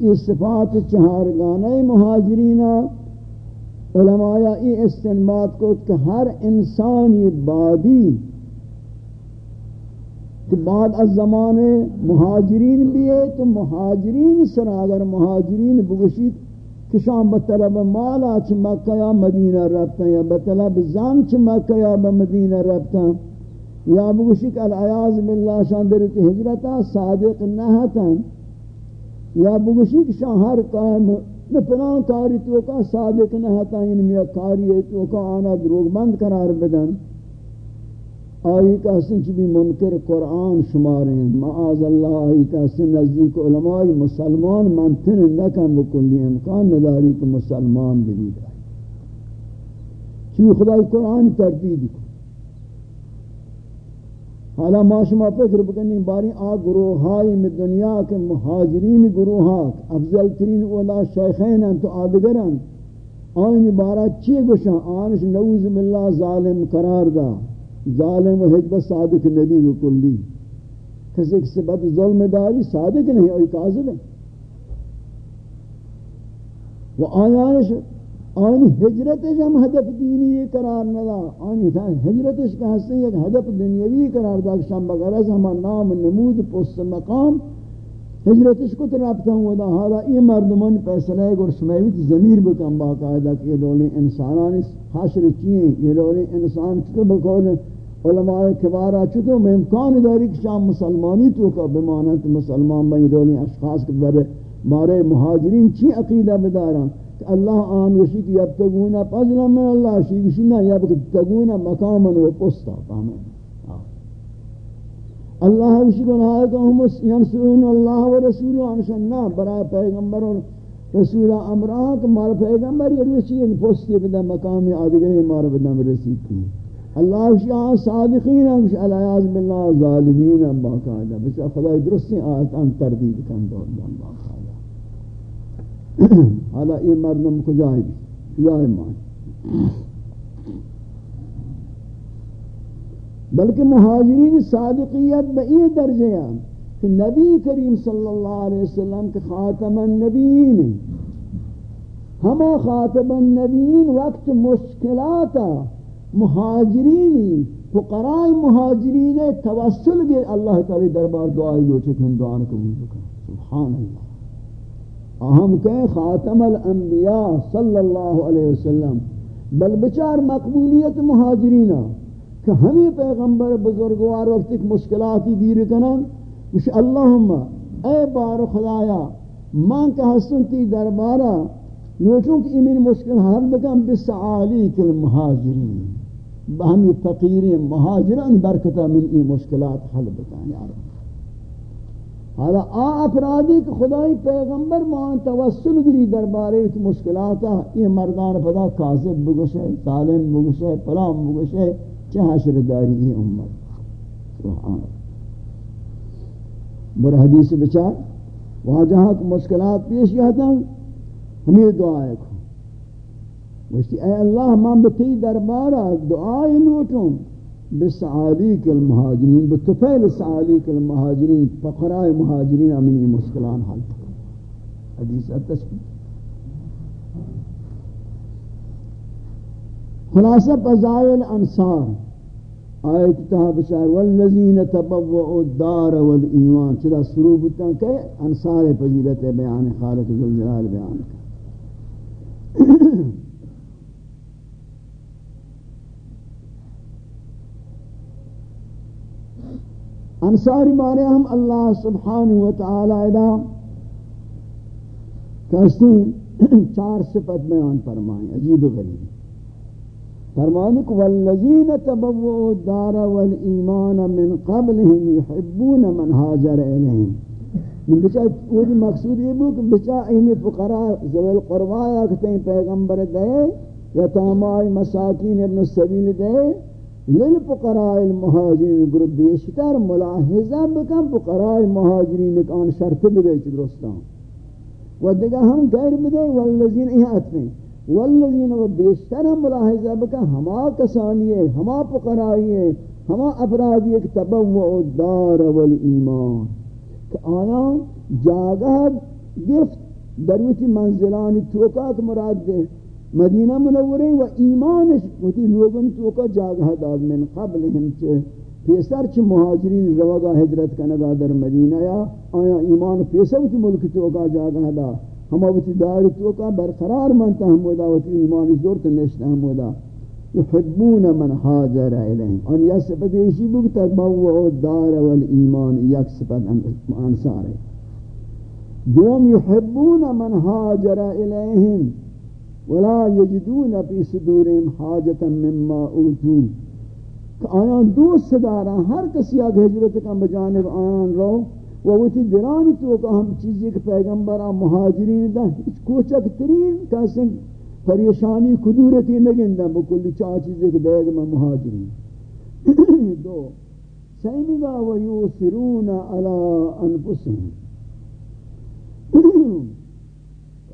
یہ صفات چہار گانے مہاجرین علماء یہ استنباد کو کہ ہر انسانی بادی کہ بعد از زمانے مہاجرین بھی ہے، تو مہاجرین سر اگر مہاجرین بگشید کشان بطلب مالا چھ مکہ یا مدینہ ربتا یا بطلب زن چھ مکہ یا مدینہ ربتا یا بگشید العیاض باللہ شان درت حجرتا صادق نہتا یا بگشید شان ہر قائم پلان کاری تو کا صادق نہتا یعنی میں کاری تو کا آنا دروگ بند قرار بدن. آئی کا سنچ بھی منکر قرآن شمار ہیں۔ معاذ اللہ آئی کا سن نزدیک علماء مسلمان منتن نکن بکلی امکان نداری کہ مسلمان بھی دائی چوی خدای قرآن تردید کو۔ حالا ما شما فکر بکنی باری آ گروہائی میں دنیا کے مہاجرین گروہات افضل ترین اولا شیخین ہیں تو آدگرن آئین بارا چی گوشن آنش نوز باللہ ظالم قرار دا۔ ظالم و حجب صادق نبی و کلی. کسی کسی بد ظلم داری، صادق نہیں اوی کاذب ہے. و آیانش، آنی حجرتش ہم ہدف دینی قرار ندا. آنی حجرتش کا حصہ ایک ہدف دنیاوی قرار دا شام بغرز ہم نام نمود پست مقام ہجرتش کو ترابتا ہوں دا. حالا ای مردمان پیسلہ گر شمیویت ضمیر بکن باقاعدہ کہ یہ لولی انسانانی حشر چیئیں یہ لولی انسان چکر بکول علماء کبارا چطور میں امکان داری کہ شام مسلمانی تو کا بمانت مسلمان بین لولی اشخاص کے بر مارے مہاجرین چی عقیدہ بدارا کہ اللہ آن وشی کی یبتگونا پزلا من اللہ شیگشی نا یبتگونا مقامن و پستا پامن اللہ وشی کو نہا کہ ہم ینصرون اللہ و رسول انشنا برای پیغمبر و رسول امران کہ مارا پیغمبر یہ روچی ان پوستی بدا مقامی آدھگئی مارا بدا رسید کی اللہ وشی آن صادقین ہم علیاز باللہ ظالمین ہم باقاعدہ بس خدای درستی آیتان تردید کن دور دن باقاعدہ۔ حالا یہ مردم کجائی بھی کجائی مان بلکہ مہاجرین صادقیت بئی درجے ہیں کہ نبی کریم صلی اللہ علیہ وسلم کے خاتم النبیین ہما خاتم النبیین وقت مشکلات مہاجرین فقراء مہاجرین توسل گئے اللہ تعالی دربار دعائی لوچے کن دعان قبول بکن۔ سبحان اللہ اہم کہ خاتم الانبیاء صلی اللہ علیہ وسلم، بل بچار مقبولیت مہاجرینہ کہ ہمیں پیغمبر بزرگوار وقت ایک مشکلاتی گیر کنن، وش اللہم، اے بار خدایا مان کا حسن تی دربارا لوٹوں کی امین مشکل حل بکن بسعالی کل مہاجرین بہمی فقیر مہاجران برکتا من ای مشکلات حل بکن، یا رب. حالا آ افرادی کہ خدای پیغمبر مان توسل گری دربارے وچ مشکلاتا یہ مردان پدا کاذب بگشے ظالم بگشے پلام بگشے چه حشر داری این امت؟ سبحان بر حدیث بچار. وہاں جہاں مشکلات پیش یاتا ہمیں دعائے کو وشتی اے اللہ من بتی دربارہ دعائے لوٹوں بسعالیک المہاجرین بتفیل سعالیک المہاجرین فقراء مہاجرین امینی مشکلان حل حدیث التسبیح خلاصہ فضائل انصار آیت تہا بشار والذین تبوؤوا الدار والایمان. چرا شروع بتا کہ انصار فضیلت بیان، خالق ذوالجلال بیان کا انصاری مانے ہم اللہ سبحانہ وتعالی ادا کہتے ہیں، چار صفت بیان فرمائیں، عجیب غریب۔ فرمانے کہ والذین تبوؤوا الدار والایمان من قبلهم يحبون من هاجر الیہم من بچا وہ مقصود یہ بو کہ بچا این فقراء، ذوی القربا کہتے ہیں، پیغمبر دے یتامى مساکین ابن السبیل دے۔ للفقراء المهاجرین گروپ بیشتر ملاحظہ بکن فقراء المهاجرین کان شرط بدے درستان. و دیگه ہم غیر بدے والذین احاط میں والذین و بیشتر ہم ملاحظہ بکا ہما کسانی ہما پقرائی ہے ہما افرادی ایک تبوع الدار والایمان کہ آیا جاگہ گفت دروتی منزلانی توکا کہ مراد دے مدینہ منورے و ایمانش ہوتی لوگن توکا جاگہ داد من قبل ہم چھے پیسر چھ مہاجرین روگا حجرت کنگا در مدینہ یا آیا ایمان پیسر چھ ملک توکا جاگہ داد ہم اوتی دار تو کا برقرار منتا ہم ودا اوتی ایمان زورت نشتا ہم ودا. يحبون من هاجر اليهم ان يسبت يشي بك تبوا الدار والايمان يكسبت انصار. دوم يحبون من هاجر اليهم ولا يجدون في صدورهم حاجه مما اوتوا. آیان دوست دارا ہر کسی آگ ہجرت کا بجانب آیان رو. وہ وتی درانی تو کہ ہم چیزیں کہ پیغمبر مہاجرین دا کوچک ترین کسن پریشانی کدورتی نگندہ بکلی چاہ چیزیں کہ دیگ میں مہاجرین. دو، سیمگا و یوسرون علی انفسهم.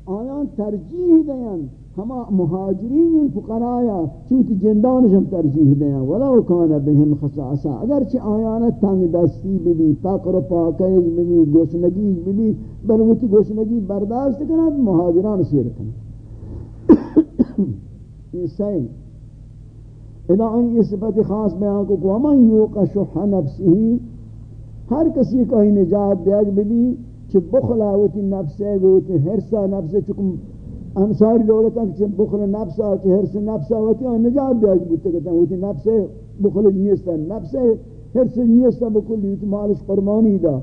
آیان ترجیح دیان ہما مہاجرین فقرایا چوتی جندانش ہم ترجیح دیں ولو کان بهم خصاصا، اگرچہ آیانا تنگ دستی بھی فقر و پاکیز بھی گوشنگی بھی بلوتی گوشنگی برداشت کرنا مہاجران سیر کرنا یہ صحیح اذا ان یہ صفت خاص بیان کو کہ ومن یوق شح نفسه، ہر کسی کو نجات دے بھی چھ بخلا ہوتی نفسے گوتی حرسا نفسے، چکم انصاری دولتا کہ بخل نفسا چھ حرس نفسا ہوتی ہے نجات بیاج بودتا کہتا ہوتی نفسے بخل نیستا نفسے حرس نیستا بکلی ہوتی مالش قرمانی دا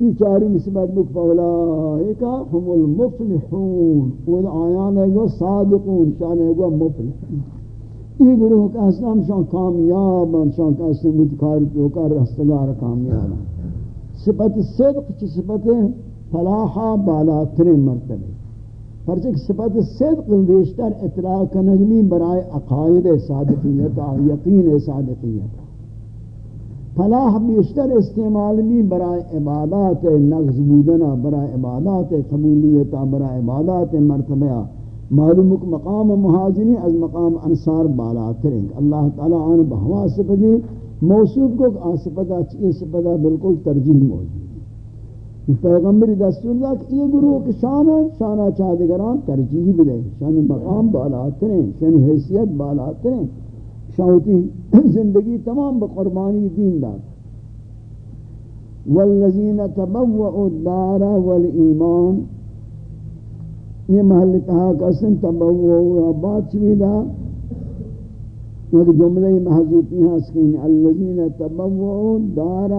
یہ چاری نسبت بک فولائکا ہم المفلحون وہ آیان ہے صادقون شان ہے گو مفلحون یہ گروہ کا اسلام شان کامیاب شان کا اسلام متکاری تو کر رستگار کامیاب صفت صدق چی صفت فلاحا بالا ترین مرتبہ پرچک صفت صدق بیشتر اطلاع کنگمی برای عقائد صادقیت، یقین صادقیت. فلاح بیشتر استعمال بھی برای عبادات نغز بودنا برای عبادات قبولیت برای عبادات مرتبہ. معلوم مقام مہاجری از مقام انصار بالا کریں اللہ تعالی آن بہوا صفتی موصوف کو آن صفتہ چیئے صفتہ بالکل ترجیح موجود ہے پیغمبری دستور دا کہ یہ گروہ کے شانہ شانہ چاہدگران ترجیح بدے شانی مقام بالا کریں شانی حیثیت بالا کریں شاوتی زندگی تمام بقربانی دین داد۔ والذین تبوؤوا الدار والایمان۔ یہ محل کہا قسم تبوؤوا بات چویدہ ایک جملہ محضوبی ہیں اس کے الذین تبوؤوا الدار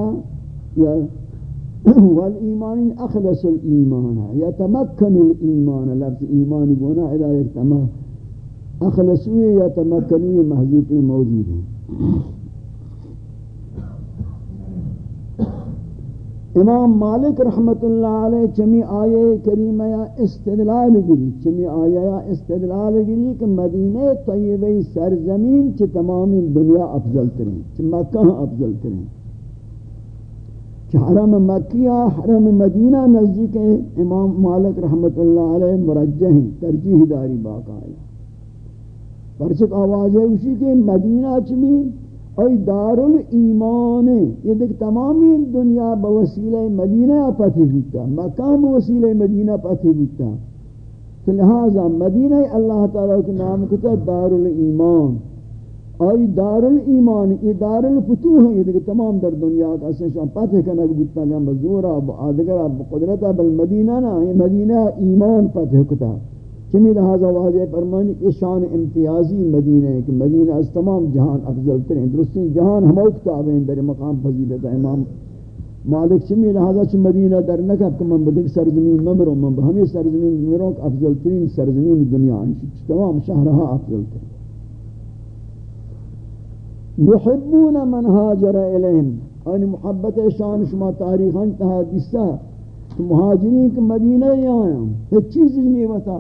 والایمان أخلص الایمان یتمکن الایمان لفظ ایمان گونا اذا یتمکن اخلصوی یا موجود إمام مالک رحمت اللہ علیہ چمی آیے کریمہ یا استدلال گری چمی آیے یا استدلال گری کہ مدینہ طیبہ سرزمین چھ تمام دنیا افضل ترین چھ مکہ افضل ترین. حرم مکیہ، حرم مدینہ نزدیک امام مالک رحمت اللہ علیہ مرجح ہیں، ترجیح داری باقا پرچک آواز ہے اسی کے مدینہ چمی ای دار الایمان یہ دیکھ تمامی دنیا بوسیلہ مدینہ پتہ بودتا مقام بوسیلہ مدینہ پتہ بودتا تو لہذا مدینہ اللہ تعالیٰ کے نام کتا دار الایمان ای دار الایمان یہ دار الفتوح ہے یہ تمام در دنیا کا اسے شان پتہ کنا کنک بودتا گا بزورا بآدگرہ بقدرتا بل مدینہ نا، یہ مدینہ ایمان پتہ کتا۔ چمی لہذا واضح فرمانی کہ شان امتیازی مدینہ ہے کہ مدینہ از تمام جہان افضل ترین، درستی جہان ہم اکتاب ہیں، در مقام فضیلت امام مالک۔ چمی لہذا چی مدینہ در نکب کہ من بدک سرزمین ممروں من ہمیں سرزمین ممروں افضل ترین سرزمین دنیا ہیں تمام شہرہا افضل ترین۔ یحبون من ہاجر الیہم اور محبت شان شما تاریخان تحادیثہ مہاجرین کے مدینہ ہی آیا ایک چیز نہیں بتا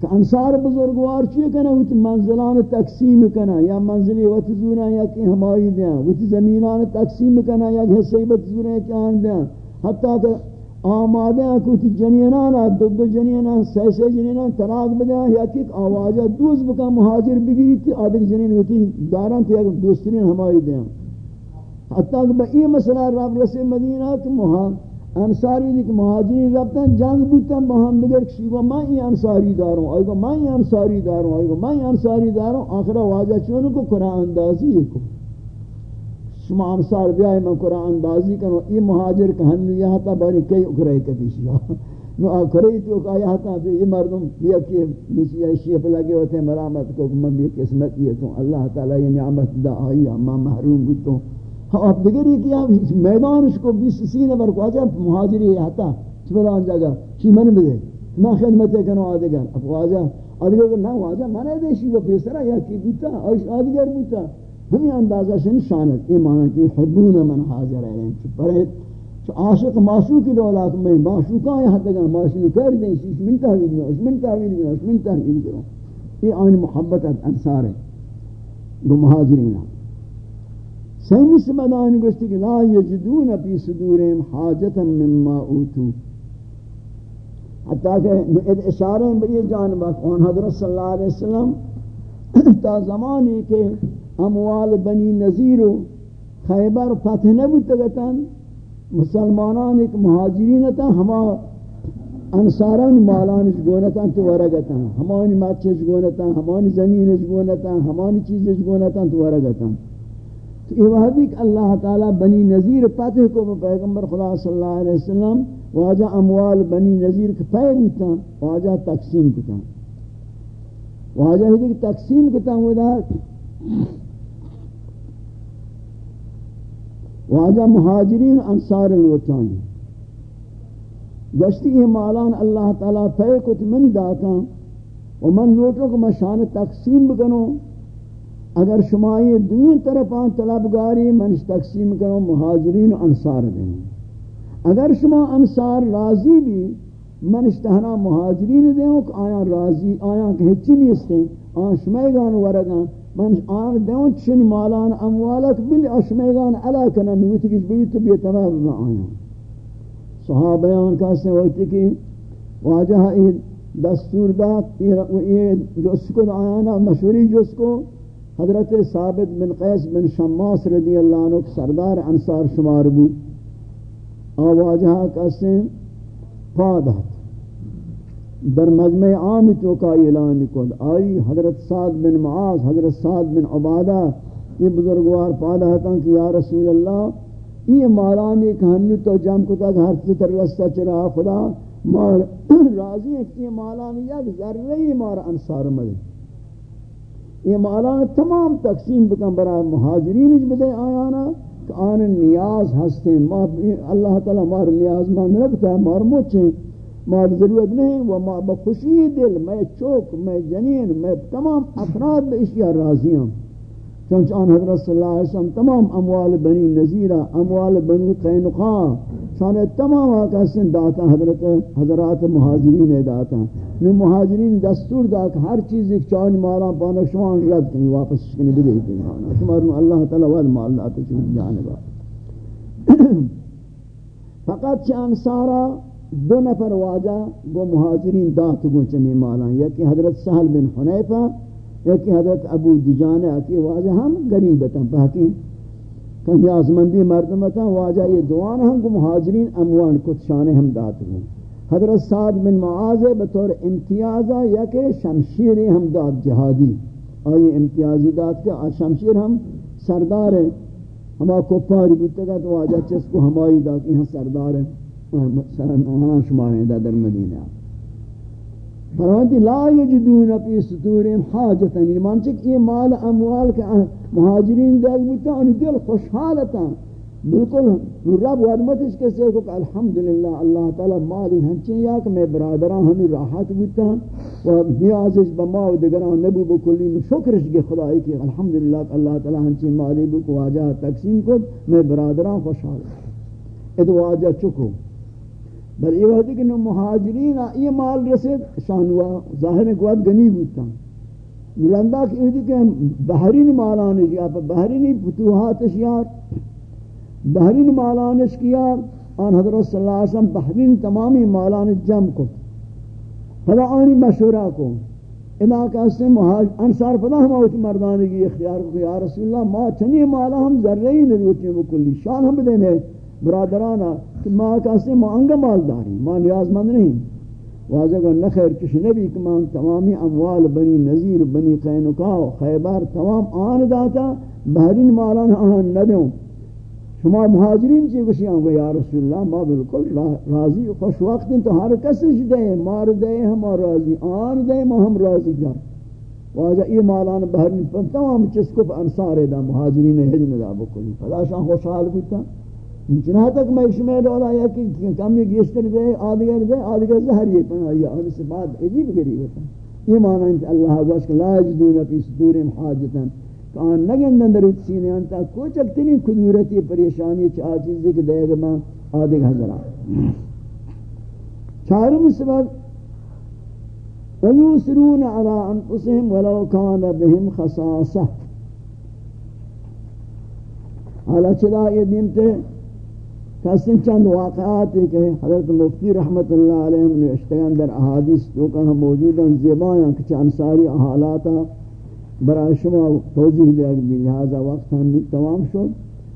کہ انصار بزرگوار چیئے کنا وہ منزلان تقسیم کنا یا منزلی وقت زورا یا کہ ہماری دیں وہ زمینان تقسیم کنا یا حصے بت زورا کہ آن دیں حتیٰ کہ آمادے ہیں کہ جنینان دو دو جنینان سی سی جنینان تراغ بدیں یا کہ آوازہ دوز بکا مہاجر بگیری تھی آدھے جنین ہوتی، داران تھی اگر دوسترین ہماری دیں حتیٰ کہ بئی مسئلہ رب رسے مدینہ کہ مہاجر انصاری دیکھ مہاجرین ربطن جنگ بودتن، با ہم دیگر کشی گو میں یہ انصاری داروں؟ آئی گو میں یہ انصاری داروں؟ آئی گو میں یہ انصاری داروں؟ آخرہ واجہ چونوں کو قرآن اندازی ہے۔ کو شما انصار بیائی میں قرآن اندازی کروں یہ مہاجر کہنو یہاں تا باری کئی اکرے کبھی شیعہ نو آکھرے تو کہا یہاں تا یہ مردم یہ کہ نیچی شیعہ پہ لگے ہوتے ہیں مرامت کو میں بھی قسمت یہ تو. اللہ تعالی یہ نعمت دا آئی ہم محروم بودتوں اب دیگر یہ کیا میدان اس کو بیس سینہ بر کو آجا مہاجری ہتا چبلا ان جگہ چی من بدے میں خدمت کنو آدگر. اب واجا آدگر کہ نہ واجا من دیشی وہ پیسرا یا کی بوتا آدگر بوتا. ہمیں اندازہ شن شانت ایمان کی حبون من حاضر ہے. چ پرے چ عاشق معشوق کی دولت میں معشوقاں یہاں تک معشوق کر دیں اس من تحویل میں اس من تحویل میں اس من تحویل کرو یہ آن محبت انصار ہے. دو مہاجرین سیمی سمدانی گوشتی کہ لا یجدون پی صدورهم حاجتا مما اوتو. حتیٰ کہ اشارہ ہیں بری جانبہ کون حضرت صلی اللہ علیہ وسلم تا زمانی کے اموال بنی نظیر و خیبر فتح نبوتا مسلمانان ایک مہاجرین تا ہما انصاران مالانش گونتا تو ورگتا ہمانی مچش گونتا ہمانی زمینش گونتا ہمانی چیزش گونتا تو ورگتا تو یہ وحدی کہ اللہ تعالی بنی نظیر پتہ کو پیغمبر خدا صلی اللہ علیہ وسلم واجہ اموال بنی نظیر کے پہ بیتا واجہ تقسیم کتا واجہ ہدی تقسیم کتا ودا واجہ مہاجرین انصار الوطانی گشتی یہ مالان اللہ تعالیٰ پہ کت من داتا و من لوٹوں کو میں شان تقسیم بکنوں اگر شما یہ دوئیں طرف آن طلبگاری منش تقسیم کرو مہاجرین انصار دیں. اگر شما انصار راضی بھی منش تہنا مہاجرین دیں کہ آیا راضی، آیا کہ ہچی نیستیں آن شمیگان ورگان من آن دیوں چن مالان اموالک بل اشمیگان علا کنا نویت کش بیت بیتمام ما آیا صحابیان کہتے ہیں وقتی کی واجہ دستور داد یہ جس کو آیانا مشوری جس کو. حضرت ثابت بن قیس بن شماس رضی اللہ عنہ سردار انصار شمار بو آواجہ کسے پادت در مجمع عام تو کا اعلان کد آئی حضرت سعد بن معاذ، حضرت سعد بن عبادہ، یہ بزرگوار پادہ تھا کہ یا رسول اللہ، یہ مالانی کہانی تو جام کو تک ہر ستر رستہ چرا خدا مار راضی ہے کہ یہ مالانی یک ذرہی مار انصار مدد یہ مالان تمام تقسیم بکن برای مہاجرین اج بدے آیانا کہ آن نیاز ہستے اللہ تعالی مار نیاز مان رکھتا ہے، مار موچیں۔ مار ضرورت نہیں، وہ ما بخوشی دل، میں چوک، میں جنین، میں تمام افراد بے اشیاء راضی ہوں۔ چونچہ آن حضرت صلی اللہ علیہ وسلم تمام اموال بنی نظیرہ اموال بنی قینقا شانے تمام آقا سن داتا حضرت، حضرات مہاجرین داتا نو مہاجرین دستور دا کہ ہر چیز ایک چاہنی مالا پانا شوان رد کنی، واپس کنی بدے ہی دینا شمار اللہ تعالی ود مال داتا چون جانبا۔ فقط چھ انسارا دو نفر واجہ وہ مہاجرین دات گو چمی مالا یکی حضرت سہل بن حنیفہ، یکی حضرت ابو دجانہ کی واجہ ہم غریبتا باقی کہ نیازمندی مردمتا واجہ یہ دوان ہم کو مہاجرین اموان کت شانے ہم دات گو حضرت سعد بن معاذ بطور امتیازہ، یکی شمشیر ہم دات جہادی۔ آئی امتیازی دات کے شمشیر ہم سردار ہیں۔ ہما کپاری بودتا تو واجہ چس کو ہمائی دات یہاں سردار ہیں۔ سلام شمار ہیں در مدینہ فرماتی لا یجدون فی ستورهم حاجتا. یعنی ایمان چک یہ مال اموال کے مہاجرین دیکھ بتا انہی دل خوشحالتا. بالکل رب ودمتش کے سے کہ الحمدللہ، اللہ تعالی مالی ہنچیں یا کہ میں برادران ہمیں راحت بتا و نیازش بما و دگران نبو بکلی شکرش کے خدای کی الحمدللہ کہ اللہ تعالی ہنچیں مالی بکو واجہ تقسیم کو میں برادران خوشحال ادو واجہ چکو؟ بل یہ وقت کہ مہاجرین یہ مال رسید شانوا ظاہر ہے کہ گنی بودتا ملندہ کہ یہ کہ بحرین مالانش یا بحرین فتوحات اشیار بحرین مالانش کیا آن حضرت صلی اللہ علیہ وسلم بحرین تمامی مالانش جمع کو فلا آنی مشورہ کو انا کہتے ہیں انصار پدا ہم آوتی مردانی کی اختیار کو، یا رسول اللہ، ما چنی مالا ہم ذرہی نروتی مکلی شان ہم دینے برادرانا کہ ماں کہتے ماں انگا مالداری ماں نیاز مند نہیں۔ واضح کہ نخیر کش نبی کہ ماں تمامی اموال، بنی نظیر بنی قینقاو خیبر تمام آن داتا، بہرین مالان آن ندوں شما مہاجرین چی کشی آنگو، یا رسول اللہ ما بالکل راضی خوش وقت تو ہر کسش دے، مار دے، ہم راضی، آن دے، ما ہم راضی جا واجہ یہ مالان بہرین تمام چسکو انصار دا مہاجرین ہجن دا بکلی۔ فلا شان خوشحال بیتا چنہ تک میں شمیر اولا یا کہ کم یہ گیشتر دے آدگر دے آدگر زہر یہ پناہ یا ان سے بعد عجیب گری ہوتا یہ معنی انت اللہ گوش کہ لا یجدون فی صدورم حاجتا۔ کہ آن نگندن در سینے انتا کوئی چکتنی قدورتی پریشانی چاہ چیزی کہ دے گا میں آدھگ حضرات چارم سبب وَيُسْرُونَ عَلَىٰ أَنفُسِهِمْ وَلَوْ كَانَ بِهِمْ خَصَاصَةً۔ حالا چلا یہ دیمتے کسن چند واقعات کہ حضرت مفتی رحمت اللہ علیہ نے اشتیان در احادیث تو کہ موجود ہیں زبان کہ انصاری حالات برای شما توضیح دیا کہ لہذا وقت ہم تمام شد۔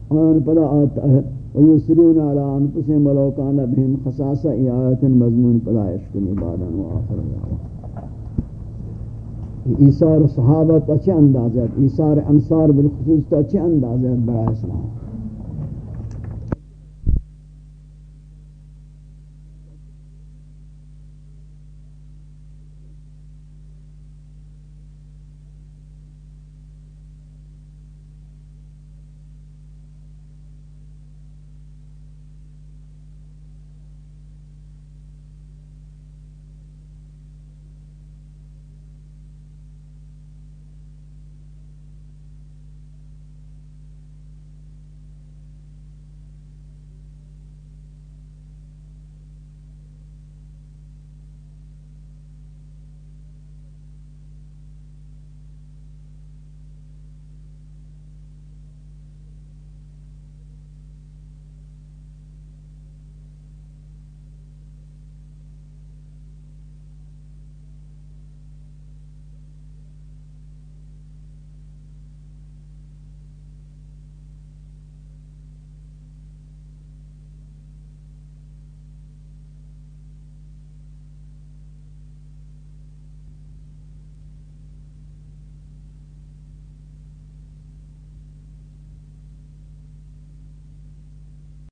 اور پدا آتا ہے ویسرون علی انفسهم ولو کان بهم خصاصہ، ای آیت مضمون پدا اشکنی بعدا و آخر دعوا ایثار صحابہ تو اچھے انداز ہے؟ ایثار انصار بالخصوص تو اچھے انداز ہے برائے اسلام؟